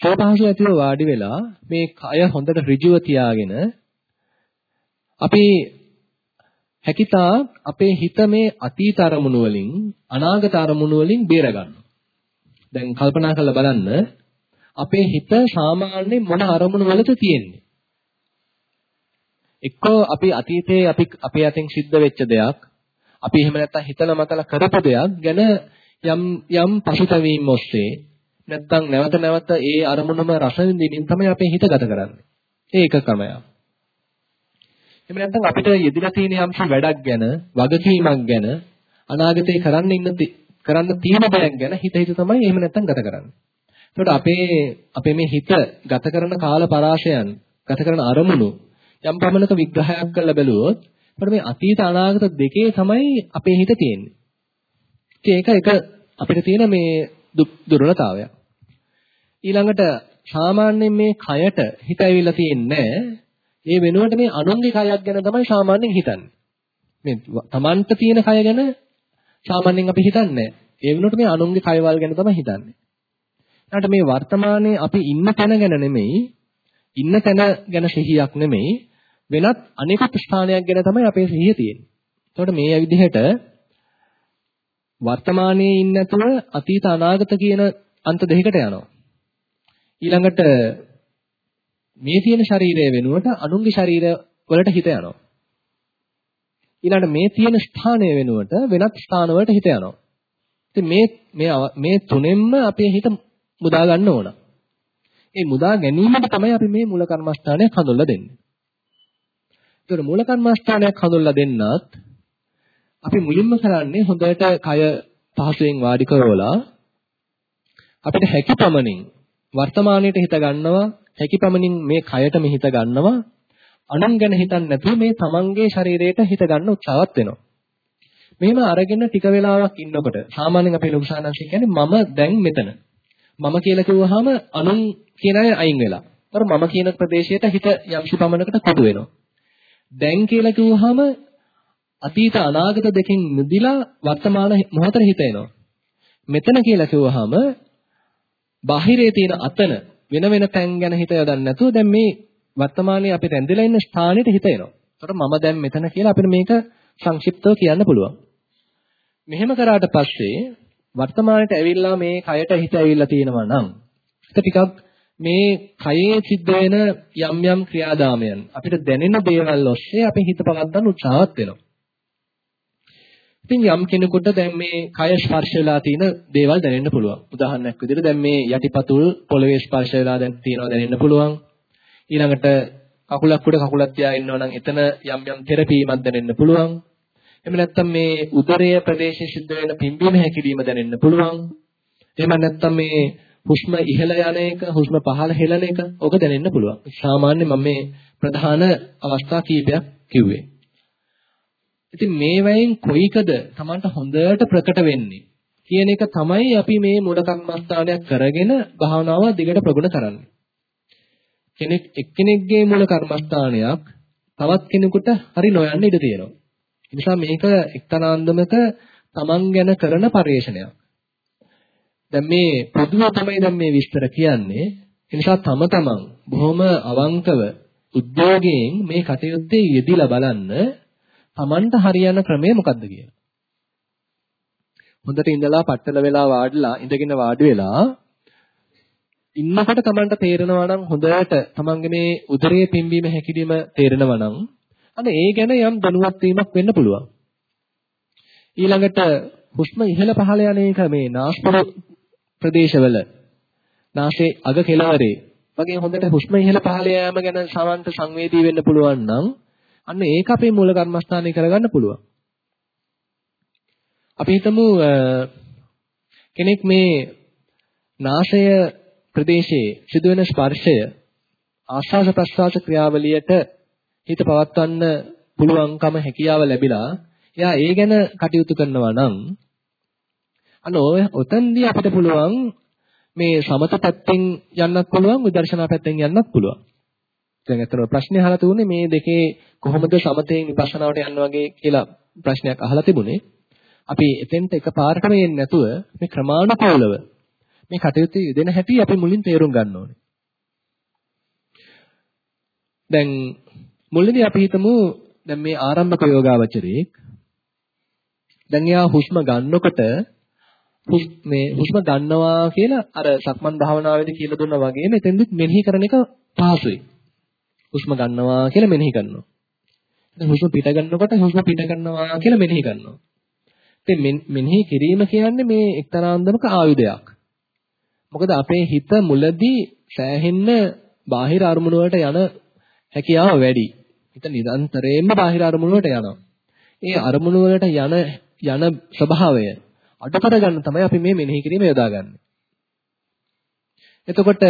සුව පහසුව ඇතිව වාඩි වෙලා මේ කය හොඳට ඍජුව තියාගෙන අපි හැකිතා අපේ හිත මේ අතීත අරමුණු වලින් අනාගත අරමුණු වලින් බේර ගන්නවා. දැන් කල්පනා කරලා බලන්න අපේ හිත සාමාන්‍ය මොන අරමුණු වලද තියෙන්නේ? එක්කෝ අපි අතීතයේ අපි අපේ අතින් සිද්ධ වෙච්ච දෙයක් අපි එහෙම නැත්තම් හිතලා මතලා කරපු දෙයක් ගැන යම් යම් පසුතැවීම් ඔස්සේ නැත්තම් නැවත නැවත ඒ අරමුණම රස විඳින්න තමයි අපේ හිත ගත කරන්නේ. ඒක ක්‍රමයක්. එහෙම නැත්නම් අපිට යෙදিলা තියෙන යම් වැඩක් ගැන, වගකීමක් ගැන, අනාගතේ කරන්න ඉන්න කරන්න තියෙන බයක් ගැන හිත හිත තමයි එහෙම නැත්නම් ගත කරන්නේ. ඒකට අපේ අපේ මේ හිත ගත කරන කාල පරාශයන්, ගත කරන අරමුණු යම් පමණක විග්‍රහයක් කරලා බැලුවොත් අපිට මේ අතීත අනාගත දෙකේ තමයි අපේ හිත තියෙන්නේ. ඒක එක අපිට තියෙන මේ දුර්වලතාවයක්. ඊළඟට සාමාන්‍යයෙන් මේ කයට හිත ඇවිල්ලා තියෙන්නේ ඒ වෙනුවට මේ අනුන්ගේ කයක් ගැන තමයි සාමාන්‍යයෙන් හිතන්නේ. මේ Tamanට තියෙන කය ගැන සාමාන්‍යයෙන් අපි හිතන්නේ ඒ වෙනුවට මේ අනුන්ගේ කයවල් ගැන තමයි හිතන්නේ. ඊට මේ වර්තමානයේ අපි ඉන්න තැන ගැන නෙමෙයි ඉන්න තැන ගැන සිහියක් නෙමෙයි වෙනත් අනෙකුත් ස්ථානයක් ගැන තමයි අපේ සිහිය තියෙන්නේ. එතකොට මේ විදිහට වර්තමානයේ ඉන්න නැතුව අතීත අනාගත කියන අන්ත දෙකකට යනවා. ඊළඟට මේ තියෙන ශරීරය වෙනුවට අනුන්ගේ ශරීර වලට හිත යනවා. ඊළඟට මේ තියෙන ස්ථානය වෙනුවට වෙනත් ස්ථාන වලට හිත යනවා. ඉතින් මේ මේ මේ තුනෙන්ම අපේ හිත මුදා ගන්න ඕන. ඒ මුදා ගැනීමට තමයි අපි මේ මූල කර්මස්ථානයක් හඳුල්ලා දෙන්නේ. ඒතර මූල කර්මස්ථානයක් හඳුල්ලා දෙන්නත් අපි මුලින්ම කරන්නේ හොඳට කය පහසුවෙන් වාඩි කරවලා අපිට හැකි පමණින් වර්තමානයේට හිත ගන්නවා හැකි පමණින් මේ කයටම හිත ගන්නවා අනුන් ගැන හිතන්නේ නැතුව මේ තමන්ගේ ශරීරයට හිත ගන්න උත්සාහවත් වෙනවා. මෙහෙම අරගෙන ටික වෙලාවක් ඉන්නකොට සාමාන්‍යයෙන් අපේ ලොකු සානංශය කියන්නේ මම දැන් මෙතන. මම කියලා කිව්වහම අනුන් කියන අය අයින් වෙලා. අර මම කියන ප්‍රදේශයට හිත යම්සි පමණකට කොටු වෙනවා. දැන් කියලා කිව්වහම අතීත අනාගත දෙකෙන් මිදිලා වර්තමාන මොහොතේ හිත එනවා. මෙතන කියලා කිව්වහම බාහිරේ තියෙන අතන වෙන වෙන තැන් ගැන හිත යොදන්නේ නැතුව දැන් මේ වර්තමානයේ අපි රැඳිලා ඉන්න ස්ථානෙට හිත එනවා. ඒතකොට මම දැන් මෙතන කියලා අපිට මේක සංක්ෂිප්තව කියන්න පුළුවන්. මෙහෙම කරාට පස්සේ වර්තමානයට ඇවිල්ලා මේ කයට හිත ඇවිල්ලා තියෙනවා නම් හිත ටිකක් මේ කයේ සිද්ධ වෙන යම් යම් ක්‍රියාදාමයන් අපිට දැනෙන දේවල් ඔස්සේ අපි හිත පවත්වන්න උත්සාහවත් වෙනවා. ඉතින් යම් කෙනෙකුට දැන් මේ කය ස්පර්ශ වෙලා තියෙන දේවල් දැනෙන්න පුළුවන්. උදාහරණයක් විදිහට දැන් මේ යටිපතුල් පොළවේ ස්පර්ශ වෙලා දැන් තියෙනවා දැනෙන්න පුළුවන්. ඊළඟට කකුලක් උඩ කකුලක් තියා ඉන්නවා නම් එතන යම් යම් තෙරපීමක් දැනෙන්න පුළුවන්. එහෙම නැත්නම් මේ උදරය ප්‍රදේශයේ සිද්ධ වෙන පිම්බීම හැකිලිම දැනෙන්න පුළුවන්. එහෙම නැත්නම් මේ හුස්ම ඉහළ යන එක, හුස්ම පහළ හෙළන එක ඔක දැනෙන්න පුළුවන්. සාමාන්‍ය මම මේ ප්‍රධාන අවස්ථා කීපයක් කිව්වේ. ඉතින් මේ වයින් කොයිකද Tamanට හොඳට ප්‍රකට වෙන්නේ කියන එක තමයි අපි මේ මූල කර්මස්ථානයක් කරගෙන භාවනාව දිගට ප්‍රගුණ කරන්නේ. කෙනෙක් එක්කෙනෙක්ගේ මූල කර්මස්ථානයක් තවත් කෙනෙකුට හරි නොයන්න ඉඩ තියෙනවා. ඒ නිසා මේක එක්තරා අන්දමක Taman ගැන කරන පරිශ්‍රණයක්. දැන් මේ පොදුව තමයි දැන් මේ විස්තර කියන්නේ. ඒ නිසා තම තමන් බොහොම අවංකව උද්‍යෝගයෙන් මේ කටයුත්තේ යෙදিলা බලන්න Tamanට හරියන ක්‍රමය මොකක්ද කියලා. හොඳට ඉඳලා පట్టල වෙලා වාඩිලා ඉඳගෙන වාඩි වෙලා ඉන්නකොට Tamanට තේරෙනවා නම් හොඳට Tamanගේ මේ උදරයේ පිම්බීම හැකිලිම තේරෙනවා නම් අන්න ඒ ගැන යම් දැනුවත් වීමක් වෙන්න පුළුවන්. ඊළඟට හුස්ම ඉහළ පහළ යන එක මේ නාස්පුඩු ප්‍රදේශවල නාසයේ අග කෙළවරේ වගේ හොඳට හුස්ම ඉහළ පහළ යාම ගැන සමන්ත සංවේදී වෙන්න පුළුවන් නම් අන්න ඒක අපේ මූල කර්මස්ථානය කරගන්න පුළුවන්. අපි හිතමු කෙනෙක් මේ නාසය ප්‍රදේශයේ සිදුවෙන ස්පර්ශය ආශ්වාස ප්‍රශ්වාස ක්‍රියාවලියට හිත පවත්වන්න පුළුවන්කම හැකියාව ලැබිලා එයා ඒ ගැන කටයුතු කරනවා නම් අන්න ඔය ඔතෙන්දී අපිට පුළුවන් මේ සමත පැත්තෙන් යන්නත් පුළුවන් විදර්ශනා පැත්තෙන් යන්නත් පුළුවන්. දැන් අතන ප්‍රශ්නේ අහලා තුනේ මේ දෙකේ කොහොමද සමතෙන් විපස්සනාවට යන්න වගේ කියලා ප්‍රශ්නයක් අහලා තිබුණේ. අපි එතෙන්ට එකපාරටම යන්නේ නැතුව මේ ක්‍රමානුකූලව මේ කටයුතු යෙදෙන හැටි අපි මුලින් තේරුම් ගන්න ඕනේ. දැන් මුලදී අපි හිතමු දැන් මේ ආරම්භක යෝගාවචරයේ දැන් එයා හුස්ම ගන්නකොට මේ හුස්ම ගන්නවා කියලා අර සක්මන් භාවනාවේදී කියලා දුන්නා වගේ මෙතෙන්දිත් මෙනෙහි කරන එක පහසුයි. හුස්ම ගන්නවා කියලා මෙනෙහි කරනවා. දැන් හුස්ම පිට ගන්නකොට හුස්ම පිට ගන්නවා කියලා මෙනෙහි කරනවා. ඉතින් මෙනෙහි කිරීම කියන්නේ මේ එක්තරා අන්දමක ආයුධයක්. මොකද අපේ හිත මුලදී සෑහෙන්න බාහිර අරමුණු වලට යන හැකියාව වැඩි. හිත නිරන්තරයෙන්ම බාහිර අරමුණු වලට යනවා. ඒ අරමුණු වලට යන යන ස්වභාවය අඩ කරගන්න තමයි අපි මේ මෙනෙහි කිරීම යොදාගන්නේ. එතකොට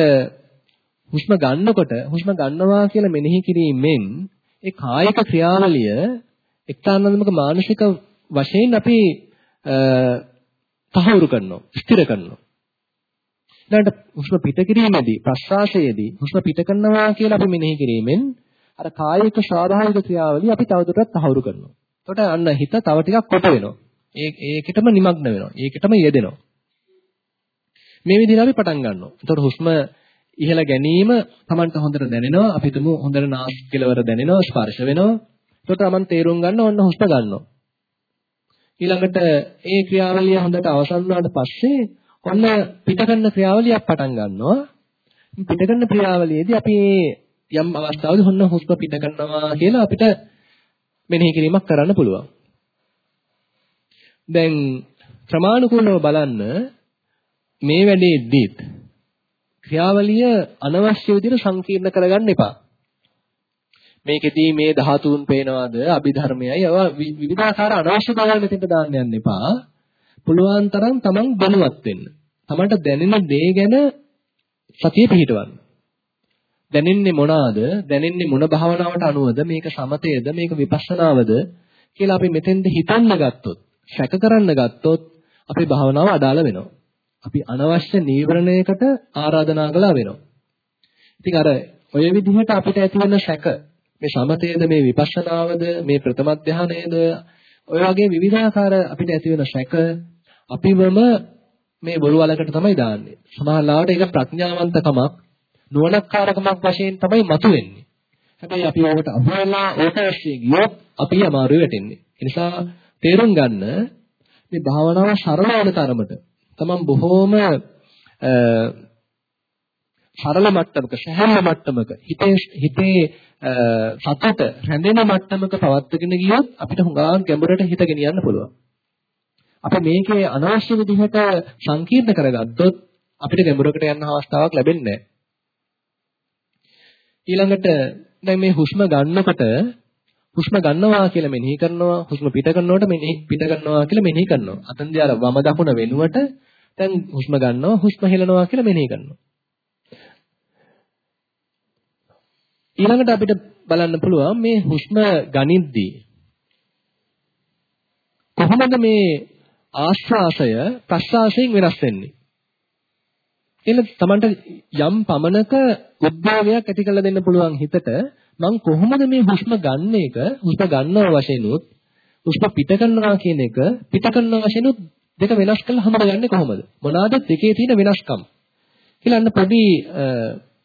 හුස්ම ගන්නකොට හුස්ම ගන්නවා කියලා මෙනෙහි කිරීමෙන් ඒ කායික ක්‍රියාවලිය එක්තානන්දමක මානසික වශයෙන් අපි තහවුරු කරනවා ස්ථිර කරනවා. ඊළඟට හුස්ම පිට කිරීමේදී ප්‍රශ්වාසයේදී හුස්ම පිට කරනවා කියලා අපි මෙනෙහි කිරීමෙන් අර කායික ස්වාභාවික ක්‍රියාවලිය අපි තවදුරටත් තහවුරු කරනවා. එතකොට අන්න හිත තව ටිකක් කොට වෙනවා. ඒ ඒකටම නිමග්න වෙනවා. ඒකටම යෙදෙනවා. මේ විදිහට අපි පටන් ගන්නවා. එතකොට හුස්ම ඉහළ ගැනීම Tamanට හොඳට දැනෙනවා. අපි තුමු හොඳට නාසික කෙලවර දැනෙනවා, ස්පර්ශ වෙනවා. එතකොට Taman තේරුම් ගන්න ඕන්න හුස්ම ගන්නවා. ඊළඟට ඒ ක්‍රියාවලිය හොඳට අවසන් වුණාට පස්සේ ඔන්න පිට කරන ක්‍රියාවලියක් පටන් ගන්නවා. පිට කරන ක්‍රියාවලියේදී අපි යම් අවස්ථාවකදී හොන්න හුස්ම පිට කරනවා කියලා අපිට මෙනෙහි කිරීමක් කරන්න පුළුවන්. දැන් ක්‍රමානුකූලව බලන්න මේ වැඩේදීත් ක්‍රියාවලිය අනවශ්‍ය විදිහට සංකීර්ණ කරගන්න එපා. මේකෙදී මේ ධාතුන් පේනවාද අභිධර්මයයි ඒවා විවිධාකාර අනවශ්‍ය දේවල් මෙතෙන්ට දාන්න යන්න එපා. පුළුවන් තරම් Taman දැනුවත් වෙන්න. Tamanට දැනෙන දේ ගැන සතිය පිහිටවන්න. දැනෙන්නේ මොනවාද? දැනෙන්නේ මොන භාවනාවට අනුවද? මේක සමතේද? මේක විපස්සනාවද? කියලා අපි මෙතෙන්ද හිතන්න ගත්තොත්, සැක කරන්න ගත්තොත් අපේ භාවනාව අදාළ වෙනවා. අපි අනවශ්‍ය නීවරණයකට ආරාධනා කළා වෙනවා. ඉතින් අර ඔය විදිහට අපිට ඇති වෙන සැක මේ සමතේද මේ විපස්සනාවද මේ ප්‍රථම ධානයේද ඔය වගේ විවිධාකාර අපිට ඇති වෙන සැක අපිවම මේ බොරු වලකට තමයි දාන්නේ. සමහර ලාවට ඒක ප්‍රඥාවන්තකමක් නුවණක්කාරකමක් වශයෙන් තමයි මතුවෙන්නේ. හැබැයි අපි ඕකට අහුවෙලා ඕක ඇස්සේ ගියොත් අපි අමාරුවේ වැටෙන්නේ. ඒ නිසා තේරුම් ගන්න මේ භාවනාව සරල වන තරමට තමන් බොහෝම සරල මට්ටමක සහැල්ල මට්ටමක හිතේ හිතේ සතුට රැඳෙන මට්ටමක පවත්වගෙන ගියොත් අපිට හුඟා ගැඹුරට හිත ගෙනියන්න පුළුවන්. අපි මේකේ අනවශ්‍ය විදිහට සංකීර්ණ කරගත්තොත් අපිට ගැඹුරකට යන්න අවස්ථාවක් ලැබෙන්නේ නැහැ. ඊළඟට දැන් මේ හුස්ම ගන්නකොට හුස්ම ගන්නවා කියලා මෙනෙහි කරනවා හුස්ම පිට කරනකොට මෙනෙහි පිට කරනවා කියලා මෙනෙහි කරනවා. අතනදී අර වම දකුණ වෙනුවට දැන් හුස්ම ගන්නවා හුස්ම හෙලනවා කියලා මෙනෙහි කරනවා. ඊළඟට අපිට බලන්න පුළුවන් මේ හුස්ම ගනිද්දී කොහොමද මේ ආශ්වාසය ප්‍රශ්වාසයෙන් වෙනස් වෙන්නේ? එහෙනම් Tamanට යම් පමණක උද්භවයක් ඇති කරලා දෙන්න පුළුවන් හිතට මං කොහොමද මේ හුස්ම ගන්න එක හුස්ම ගන්නව වශයෙන් උත් හුස්ම පිට කරනවා කියන එක පිට කරනවා වශයෙන් උත් දෙක වෙනස් කරලා හඳුනගන්නේ කොහොමද මොනවාද දෙකේ තියෙන වෙනස්කම් කියලා අන්න පොඩි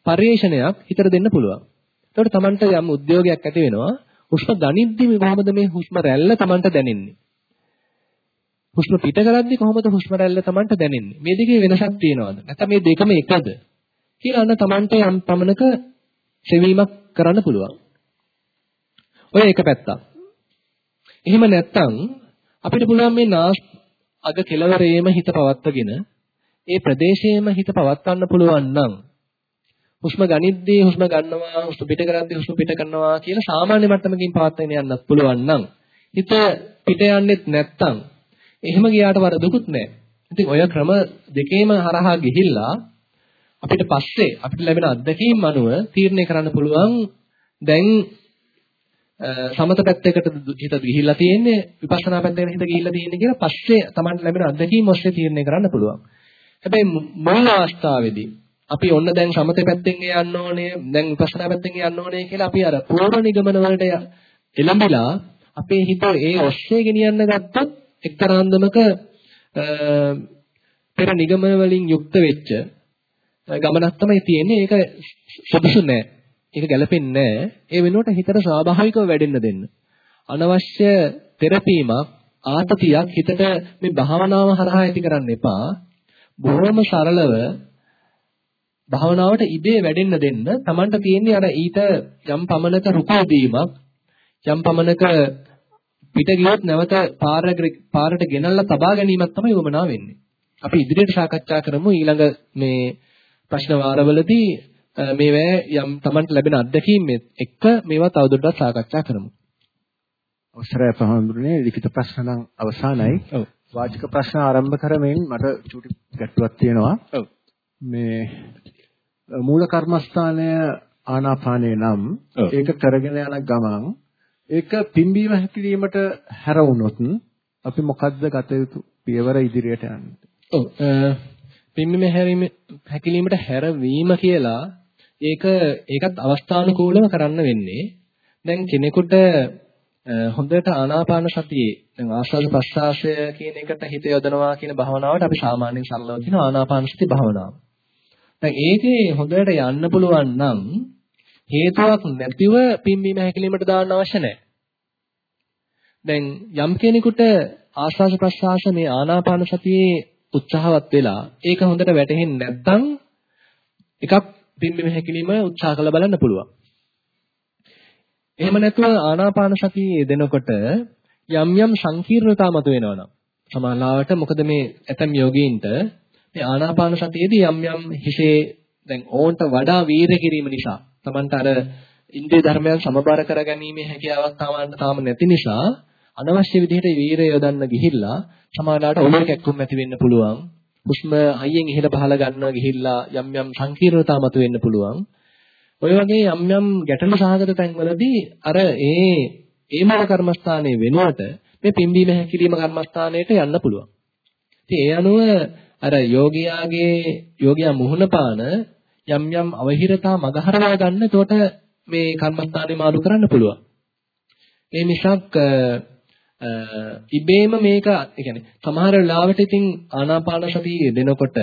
පරිේශනයක් හිතට දෙන්න පුළුවන් එතකොට Tamanට යම් උද්‍යෝගයක් ඇති වෙනවා හුස්ම ගනිද්දී කොහොමද මේ හුස්ම රැල්ල Tamanට දැනෙන්නේ හුස්ම පිට කරද්දී කොහොමද හුස්ම රැල්ල Tamanට දැනෙන්නේ? මේ දෙකේ වෙනසක් තියෙනවද? නැත්නම් මේ දෙකම එකද? කියලා අන්න Tamanට යම් පමණක සෙවීමක් කරන්න පුළුවන්. ඔය එක පැත්තක්. එහෙම නැත්නම් අපිට පුළුවන් මේ නාස් අග කෙළවරේම හිත පවත්වගෙන ඒ ප්‍රදේශයේම හිත පවත්වන්න පුළුවන් නම් හුස්ම ගනිද්දී හුස්ම ගන්නවා හුස්ම පිට කරද්දී හුස්ම පිට කරනවා කියලා සාමාන්‍ය මට්ටමකින් පවත්වාගෙන යන්නත් පුළුවන් නම් හිත පිට යන්නේත් නැත්නම් එහෙම ගියාට වරදකුත් නැහැ. ඉතින් ඔය ක්‍රම දෙකේම හරහා ගිහිල්ලා අපිට පස්සේ අපිට ලැබෙන අත්දැකීම් අනුව තීරණය කරන්න පුළුවන් දැන් සමත පැත්තකට හිත ගිහිල්ලා තියෙන්නේ විපස්සනා පැත්තකට හිත ගිහිල්ලා තියෙන්නේ කියලා පස්සේ Tamanට ලැබෙන අත්දැකීම් ඔස්සේ තීරණය කරන්න පුළුවන්. හැබැයි මුල් අවස්ථාවේදී අපි ඔන්න දැන් සමත පැත්තෙන් යන්න ඕනේ දැන් විපස්සනා පැත්තෙන් යන්න ඕනේ කියලා අපි අර පූර්ව නිගමන වලට එළඹිලා අපේ හිත ඒ ඔස්සේ ගෙනියන්න ගත්තොත් එක්තරාන්දමක පෙර නිගමන වලින් යුක්ත වෙච්ච ගමනක් තමයි තියෙන්නේ. ඒක සුදුසු නෑ. ඒක ගැළපෙන්නේ නෑ. ඒ වෙනුවට හිතට ස්වාභාවිකව වැඩෙන්න දෙන්න. අනවශ්‍ය තෙරපීමක් ආතතියක් හිතට මේ භාවනාව හරහා ඇති කරන්න එපා. බොහොම සරලව භාවනාවට ඉබේ වැඩෙන්න දෙන්න. Tamanට තියෙන්නේ අර ඊට යම් පමණක රුකෝ දීමක් යම් පමණක පිට ගියොත් නැවත පාරට ගෙනල්ලා තබා ගැනීමක් තමයි වමනා වෙන්නේ. අපි ඉදිරියට සාකච්ඡා කරමු ඊළඟ මේ ප්‍රශ්න වාරවලදී මේවැ යම් Tamanට ලැබෙන අත්දැකීම් එක්ක මේවා තවදුරටත් සාකච්ඡා කරමු. අවසරයි පහඳුරන්නේ ලිඛිත ප්‍රශ්න නම් අවසానයි. ඔව්. වාචික ප්‍රශ්න ආරම්භ කරමින් මට චූටි ගැටලුවක් තියෙනවා. ඔව්. මේ මූල කර්මස්ථානය ආනාපානේ නම්. ඒක කරගෙන යන ගමන් ඒක පිම්බීම හැකිලීමට හැර වුණොත් අපි මොකද්ද ගත යුතු පියවර ඉදිරියට යන්නේ? ඔව් පිම්බීම හැරීම හැකිලීමට හැරවීම කියලා ඒක ඒකත් අවස්ථානුකූලව කරන්න වෙන්නේ. දැන් කෙනෙකුට අ, හොඳට ආනාපාන සතියේ දැන් ආස්වාද ප්‍රස්වාසය කියන එකට හිත යොදනවා කියන භාවනාවට අපි සාමාන්‍යයෙන් සරලව කියන ආනාපාන සති භාවනාව. දැන් ඒකේ හොඳට යන්න පුළුවන් නම් හේතුවක් නැතිව පිම්බීම හැකිලීමට දාන්න අවශ්‍ය නැහැ. දැන් යම් කෙනෙකුට ආස්වාද ප්‍රස්වාස මේ ආනාපාන සතියේ උත්සාහවත් වෙලා ඒක හොඳට වැටහෙන්නේ නැත්නම් එකක් පිම්බීම හැකිලිම උත්සාහ කරලා බලන්න පුළුවන්. එහෙම නැත්නම් ආනාපාන සතිය දෙනකොට යම් යම් සංකීර්ණතා මතුවෙනවා නම් සමාලාවට මොකද මේ ඇතම් යෝගීන්ට මේ ආනාපාන සතියේදී යම් යම් හිසේ දැන් ඕන්ට වඩා වීර්ය කිරීම නිසා Tamanට අර ඉන්ද්‍රිය ධර්මයන් සමබර කරගැනීමේ හැකියාවක් තාම තාම නැති නිසා අනවශ්‍ය විදිහට වීරය යොදන්න ගිහිල්ලා සමාජාට ඔලුව කැක්කුම් ඇති වෙන්න පුළුවන්. හුස්ම හයියෙන් ඉහළ පහළ ගන්නවා ගිහිල්ලා යම් යම් සංකීර්ණතා මත වෙන්න පුළුවන්. ඔය වගේ යම් යම් ගැටලු සහගත තැන්වලදී අර ඒ ඒ මන කර්මස්ථානයේ වෙනුවට මේ පිම්බීම හැකිලිම කර්මස්ථානයට යන්න පුළුවන්. ඉතින් ඒ අනුව අර යෝගියාගේ යෝගියා මුහුණ පාන යම් යම් අවහිරතා මගහරවා ගන්න එතකොට මේ කර්මස්ථානේ මාරු කරන්න පුළුවන්. ඒ මිසක් ඉබේම මේක ඒ කියන්නේ සමහර වෙලාවට ඉතින් ආනාපාන සතිය දෙනකොට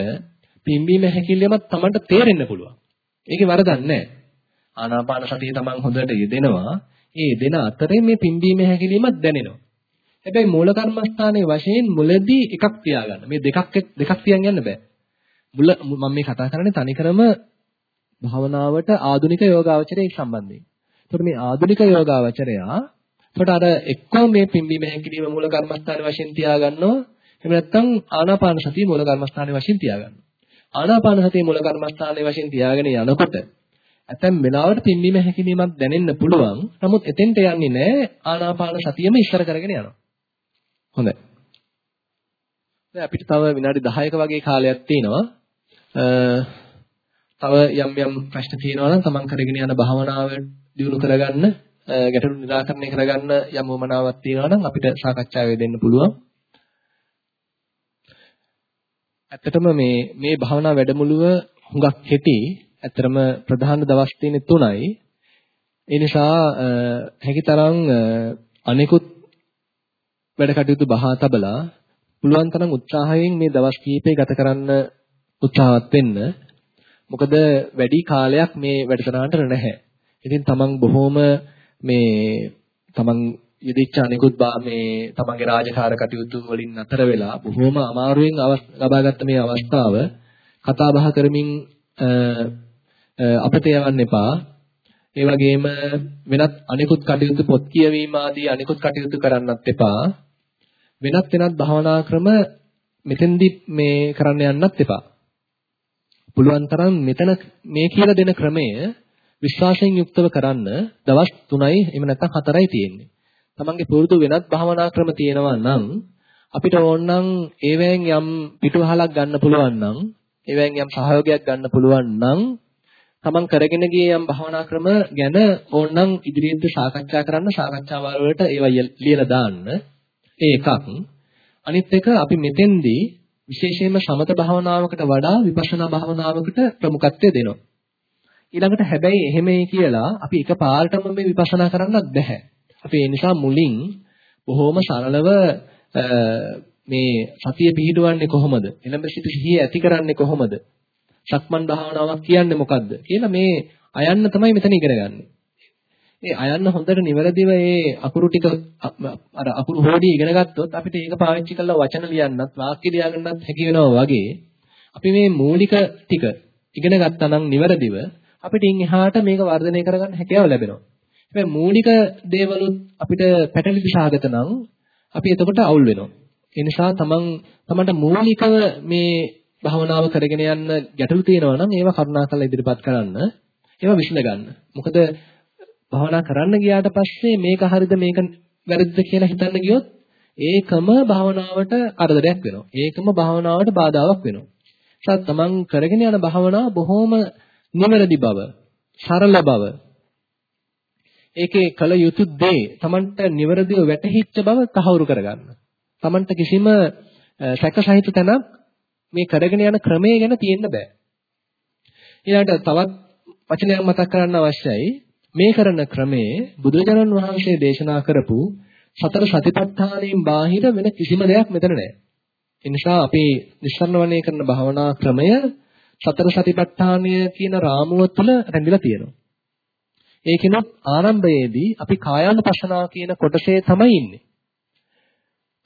පිම්බීම හැකිලිමත් Tamanට තේරෙන්න පුළුවන්. ඒකේ වරදක් නැහැ. ආනාපාන සතිය Taman හොඳට යෙදෙනවා. ඒ දෙන අතරේ මේ පිම්බීම හැකිලිමත් දැනෙනවා. හැබැයි මූල කර්මස්ථානයේ වශයෙන් මුලදී එකක් තියාගන්න. මේ දෙකක් දෙකක් තියන් යන්න බෑ. මුල මම මේ කතා කරන්නේ තනිකරම භාවනාවට ආධුනික යෝගාවචරයේ සම්බන්ධයෙන්. එතකොට මේ ආධුනික යෝගාවචරයා එතකොට අර එක්කෝ මේ පිම්බීම හැකිලිම මූල කර්මස්ථානයේ වශයෙන් තියාගන්නවා. එහෙම නැත්නම් ආනාපාන සතිය මූල කර්මස්ථානයේ වශයෙන් තියාගන්නවා. ආනාපාන සතිය මූල කර්මස්ථානයේ වශයෙන් තියාගෙන යනකොට ඇතැම් වෙලාවට පිම්බීම හැකිලිමක් දැනෙන්න පුළුවන්. නමුත් එතෙන්ට යන්නේ නැහැ. ආනාපාන සතියම ඉස්සර කරගෙන යනවා. හොඳයි. දැන් අපිට තව විනාඩි 10ක වගේ කාලයක් තියෙනවා. තව යම් යම් ප්‍රශ්න තියෙනවා නම් තමන් කරගෙන යන භාවනාව දියුණු කරගන්න ගැටලු නිරාකරණය කරගන්න යම් වමනාවක් තියෙනවා නම් අපිට සාකච්ඡාවේ දෙන්න පුළුවන්. ඇත්තටම මේ මේ භාවනා වැඩමුළුව හුඟක් කෙටි. ඇත්තටම ප්‍රධාන දවස් තියෙන්නේ තුනයි. ඒ නිසා හැකිතරම් අනිකුත් වැඩ කටයුතු බහා තබලා පුළුවන් තරම් උත්සාහයෙන් මේ දවස් කීපේ ගත කරන්න උත්සාහවත් වෙන්න. මොකද වැඩි කාලයක් මේ වැඩසටහනට නැහැ. ඉතින් තමන් බොහොම මේ තමන් යෙදිච්ච අනිකුත් මේ තමන්ගේ රාජකාර කටයුතු වලින් අතර වෙලා බොහොම අමාරුවෙන් ලබාගත්ත මේ අවස්ථාව කතා බහ කරමින් අපිට යවන්න එපා. ඒ වගේම වෙනත් අනිකුත් කටයුතු පොත් කියවීම ආදී අනිකුත් කටයුතු කරන්නත් එපා. වෙනත් වෙනත් භාවනා ක්‍රම මෙතෙන්දි මේ කරන්න යන්නත් එපා. පුළුවන් තරම් මෙතන මේ කියලා දෙන ක්‍රමය විශ්වාසයෙන් යුක්තව කරන්න දවස් 3යි එහෙම නැත්නම් 4යි තියෙන්නේ. තමන්ගේ පුරුදු වෙනත් භාවනා ක්‍රම තියෙනවා නම් අපිට ඕනනම් ඒවෙන් යම් පිටුවහලක් ගන්න පුළුවන් නම් ඒවෙන් යම් සහයෝගයක් ගන්න පුළුවන් නම් තමන් කරගෙන ගියේ යම් භාවනා ක්‍රම ගැන ඕනනම් ඉදිරියට සාකච්ඡා කරන්න සාකච්ඡා වලට ඒවා ලියලා දාන්න. ඒ එකක්. අනිත් එක අපි මෙතෙන්දී විශේෂයෙන්ම සමත භාවනාවකට වඩා විපස්සනා භාවනාවකට ප්‍රමුඛත්වය දෙනවා. ඊළඟට හැබැයි එහෙමයි කියලා අපි එකපාරටම මේ විපස්සනා කරන්නත් බෑ. අපි ඒ නිසා මුලින් බොහොම සරලව මේ සතිය පිහිටවන්නේ කොහොමද? එළඹ සිට සිහිය ඇති කරන්නේ කොහොමද? සක්මන් භාවනාවක් කියන්නේ මොකද්ද? කියලා මේ අයන්න තමයි මෙතන ඉගෙන ගන්න. ඒ අයන්න හොඳට නිවැරදිව ඒ අකුරු ටික අර අකුරු හොඩි ඉගෙන ගත්තොත් අපිට ඒක පාවිච්චි කරලා වචන ලියන්නත් වාක්‍ය ලියගන්නත් හැකි වෙනවා වගේ අපි මේ මූලික ටික ඉගෙන ගත්තා නම් නිවැරදිව අපිට ඉන් එහාට මේක වර්ධනය කරගන්න හැකියාව ලැබෙනවා. හැබැයි මූලික දේවලුත් අපිට පැටලි දිශාගත නම් අපි එතකොට අවුල් වෙනවා. ඒ නිසා තමන් තමන්ට මූලිකව මේ භවනාව කරගෙන යන්න ගැටලු තියෙනවා නම් ඒවා කරුණාකරලා ඉදිරිපත් කරන්න. ඒවා විසඳ ගන්න. මොකද භවනා කරන්න ගියාට පස්සේ මේක හරිද මේක වැරදිද කියලා හිතන්න ගියොත් ඒකම භවනාවට කරදරයක් වෙනවා. ඒකම භවනාවට බාධාවක් වෙනවා. ඒත් තමන් කරගෙන යන භවනාව බොහොම නිවැරදි බව සරල බව ඒකේ කල යුතු දේ Tamanට නිවැරදිව වැටහිච්ච බව තහවුරු කරගන්න. Tamanට කිසිම සැකසහිත තැනක් මේ කරගෙන යන ක්‍රමය ගැන තියෙන්න බෑ. ඊළඟට තවත් වචනයක් මතක් කරන්න අවශ්‍යයි. මේ කරන ක්‍රමයේ බුදුරජාණන් වහන්සේ දේශනා කරපු සතර සතිපට්ඨානයෙන් බාහිර වෙන කිසිම දෙයක් මෙතන නැහැ. ඒ නිසා අපි නිස්සරණ වණේ කරන භාවනා ක්‍රමය සතර සතිපට්ඨානය කියන රාමුව තුළ රැඳිලා තියෙනවා. ඒකිනුත් ආරම්භයේදී අපි කායානුපස්සනාව කියන කොටසේ තමයි ඉන්නේ.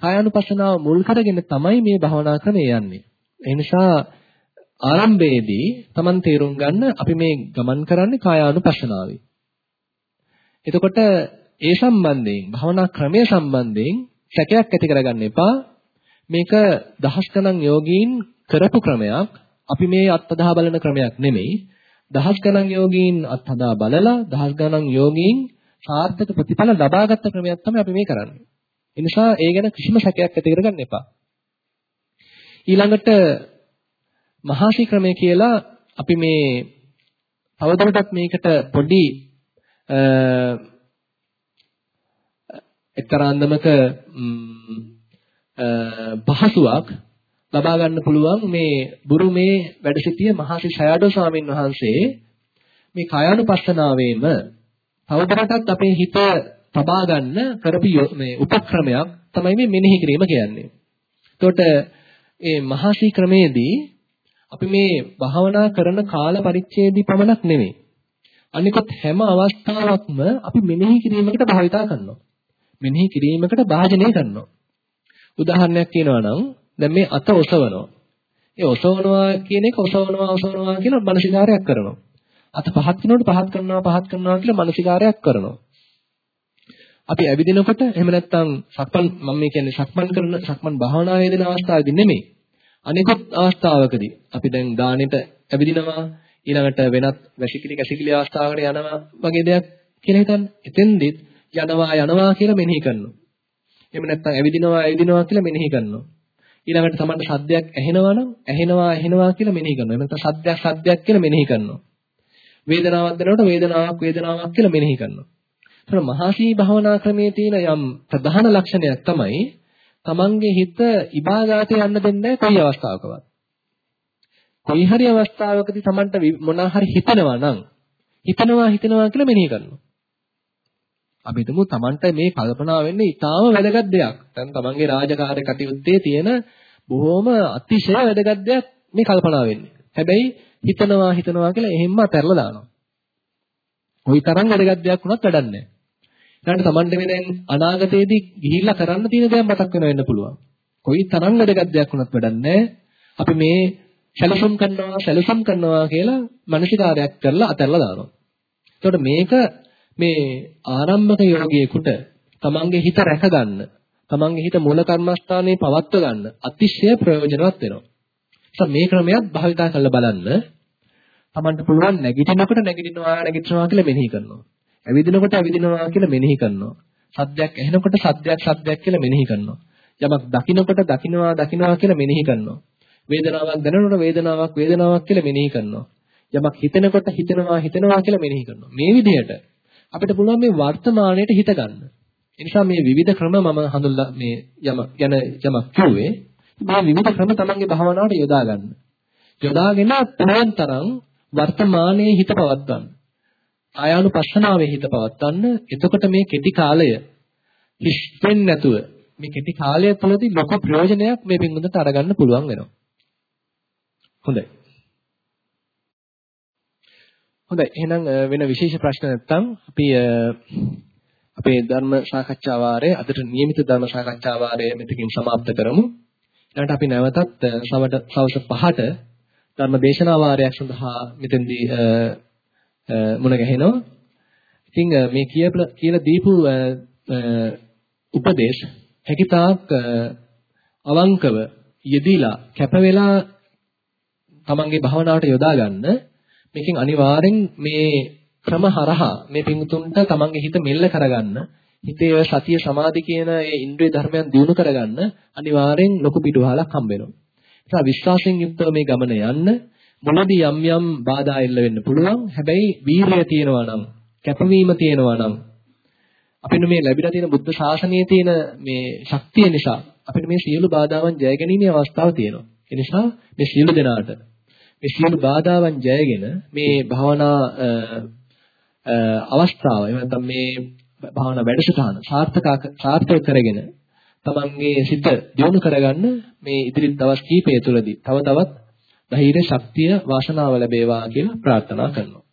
කායානුපස්සනාව මුල් කරගෙන තමයි මේ භාවනා ක්‍රමය යන්නේ. ඒ නිසා ආරම්භයේදී Taman තේරුම් ගන්න අපි මේ ගමන් කරන්නේ කායානුපස්සනාවේ. එතකොට ඒ සම්බන්ධයෙන් භවනා ක්‍රමය සම්බන්ධයෙන් සැකයක් ඇති කරගන්න එපා. මේක දහස් ගණන් යෝගීන් කරපු ක්‍රමයක්. අපි මේ අත්දැහ බලන ක්‍රමයක් නෙමෙයි. දහස් ගණන් යෝගීන් අත්හදා බලලා දහස් ගණන් යෝගීන් සාර්ථක ප්‍රතිඵල ලබාගත් ක්‍රමයක් තමයි අපි මේ කරන්නේ. ඒ නිසා ඒ ගැන කිසිම සැකයක් ඇති කරගන්න එපා. ඊළඟට මහාශී ක්‍රමය කියලා අපි මේ තවදුරටත් මේකට පොඩි එක්තරා අන්දමක පහසුවක් ලබා ගන්න පුළුවන් මේ බුරුමේ වැඩ සිටිය මහසි ෂයඩෝ ස්වාමින් වහන්සේ මේ කායानुපස්සනාවේම තවදුරටත් අපේ හිත තබා ගන්න කරපු මේ උපක්‍රමයක් තමයි මේ මෙනෙහි කිරීම කියන්නේ. එතකොට මේ මහසි ක්‍රමයේදී අපි මේ භාවනා කරන කාල පරිච්ඡේදී පමණක් නෙමෙයි. අනිකොත් හැම අවස්ථාවකම අපි මෙනෙහි කිරීමකට භාවිතා කරනවා. මෙනෙහි කිරීමකට භාජනය කරනවා. උදාහරණයක් කියනවා නම් දැන් මේ අත ඔසවනවා. ඒ ඔසවනවා කියන එක ඔසවනවා ඔසවනවා කියලා මානසිකාරයක් කරනවා. අත පහත් කරනකොට පහත් කරනවා පහත් කරනවා කියලා මානසිකාරයක් කරනවා. අපි ඇවිදිනකොට එහෙම නැත්නම් සක්මන් මම මේ කියන්නේ සක්මන් කරන සක්මන් භාවනාවේ දෙන අවස්ථාවේදී නෙමෙයි. අනිකුත් අවස්ථාවකදී අපි දැන් දානෙට ඇවිදිනවා ඊළඟට වෙනත් වැසිකිලි කැසිකිලි අවස්ථාවකට යනවා වගේ දෙයක් කියලා හිතන්න. එතෙන්දිත් යනවා යනවා කියලා මෙනෙහි කරනවා. එහෙම නැත්නම් ඇවිදිනවා ඇවිදිනවා කියලා මෙනෙහි කරනවා. ඊළඟට තමයි සද්දයක් ඇහෙනවා නම් ඇහෙනවා ඇහෙනවා කියලා මෙනෙහි කරනවා. එහෙම නැත්නම් සද්දයක් සද්දයක් කියලා මෙනෙහි කරනවා. වේදනාවක් දැනනකොට වේදනාවක් වේදනාවක් කියලා මෙනෙහි කරනවා. ඒතර මහාසී භාවනා ක්‍රමයේ තියෙන යම් ප්‍රධාන ලක්ෂණයක් තමයි තමන්ගේ හිත ඉබාදාට යන්න දෙන්නේ කොයි අවස්ථාවකවත්. කොයි හරි අවස්ථාවකදී තමන්ට මොනවා හරි හිතනවා නම් හිතනවා හිතනවා කියලා මෙනෙහි කරනවා. අපි හිතමු Tamanට මේ කල්පනා වෙන්නේ ඊටාම වැදගත් දෙයක්. දැන් Tamanගේ රාජකාරී කටයුත්තේ තියෙන බොහොම අතිශය වැදගත් දෙයක් මේ කල්පනා වෙන්නේ. හැබැයි හිතනවා හිතනවා කියලා එහෙම්ම අතහැරලා දානවා. කොයි තරම් වැදගත් දෙයක් වුණත් වැඩක් නැහැ. ඊළඟට Tamanට මේ දැන් අනාගතයේදී ගිහිල්ලා කරන්න තියෙන දේක් මතක් වෙන වෙන්න පුළුවන්. කොයි තරම් වැදගත් දෙයක් වුණත් වැඩක් නැහැ. අපි මේ සැලසුම් කරනවා සැලසුම් කරනවා කියලා මානසිකාරයක් කරලා අතහැරලා දානවා. එතකොට මේක මේ ආරම්භක යෝගියෙකුට තමන්ගේ හිත රැකගන්න, තමන්ගේ හිත මූල කර්මස්ථානයේ පවත්ව ගන්න අතිශය ප්‍රයෝජනවත් වෙනවා. නිසා මේ ක්‍රමයක් භාවිතා කරලා බලන්න. තමන්ට පුළුවන් නැගිටිනකොට නැගිටිනවා නැගිටිනවා කියලා මෙනෙහි කරනවා. ඇවිදිනකොට ඇවිදිනවා කියලා මෙනෙහි කරනවා. සද්දයක් ඇහෙනකොට සද්දයක් සද්දයක් කියලා මෙනෙහි කරනවා. යමක් දකින්නකොට දකින්නවා දකින්නවා කියලා මෙනෙහි කරනවා. වේදනාවක් දැනෙනකොට වේදනාවක් වේදනාවක් කියලා මෙනෙහි කරනවා. යමක් හිතෙනකොට හිතෙනවා හිතෙනවා කියලා මෙනෙහි කරනවා. මේ විදිහට අපිට පුළුවන් මේ වර්තමානයට හිත ගන්න. ඒ නිසා මේ විවිධ ක්‍රම මම හඳුල්ලා මේ යම යන යමක් කිව්වේ මේ විවිධ ක්‍රම තමන්ගේ භාවනාවට යොදා ගන්න. යොදාගෙන පුළුවන් තරම් වර්තමානයේ හිත පවත්වන්න. ආයානුපස්සනාවේ හිත පවත්වන්න. එතකොට මේ කෙටි කාලය හිස් වෙන්නේ නැතුව මේ කෙටි කාලය තුළදී ලොකු ප්‍රයෝජනයක් මේ පින්වුන්ට අරගන්න පුළුවන් වෙනවා. හොඳයි. හොඳයි එහෙනම් වෙන විශේෂ ප්‍රශ්න නැත්නම් අපි අපේ ධර්ම සාකච්ඡා වාරයේ අදට નિયમિત ධර්ම සාකච්ඡා වාරය මෙතකින් સમાપ્ત කරමු. ඊළඟට අපි නැවතත් සවට සවස් 5ට ධර්ම දේශනා වාරයක් සඳහා මෙතෙන්දී මුණ ගැහෙනවා. ඉතින් මේ කියපල කියලා දීපු උපදේශ හැකිතාක් අවංකව යෙදিলা කැප වෙලා තමන්ගේ භවනාවට යොදා ගන්න මේකෙන් අනිවාර්යෙන් මේ ක්‍රම හරහා මේ පිංතුන්ට තමන්ගේ හිත මෙල්ල කරගන්න හිතේ ඔය සතිය සමාධි කියන ඒ ඉන්ද්‍රිය ධර්මයන් දියුණු කරගන්න අනිවාර්යෙන් ලොකු පිටුවහලක් හම්බ වෙනවා. ඒ නිසා විශ්වාසයෙන් යුක්තව මේ ගමන යන්න මුලදී යම් යම් බාධා එල්ල වෙන්න පුළුවන්. හැබැයි වීරිය තියෙනවා නම්, කැපවීම තියෙනවා නම් අපිට මේ ලැබිලා තියෙන බුද්ධ ශාසනයේ තියෙන මේ ශක්තිය නිසා අපිට මේ සියලු බාධාවන් ජය ගැනීමේ අවස්ථාව තියෙනවා. ඒ නිසා මේ සියලු දෙනාට මේ සියලු බාධාවන් ජයගෙන මේ භවනා අවස්ථාව එහෙම නැත්නම් මේ භාවනා වැඩසටහන සාර්ථක සාර්ථක කරගෙන තමන්ගේ සිත දියුණු කරගන්න මේ ඉදිරි දවස් කීපය තුළදී තව තවත් ධෛර්ය ශක්තිය වාසනාව ලැබේවා කියලා ප්‍රාර්ථනා කරනවා.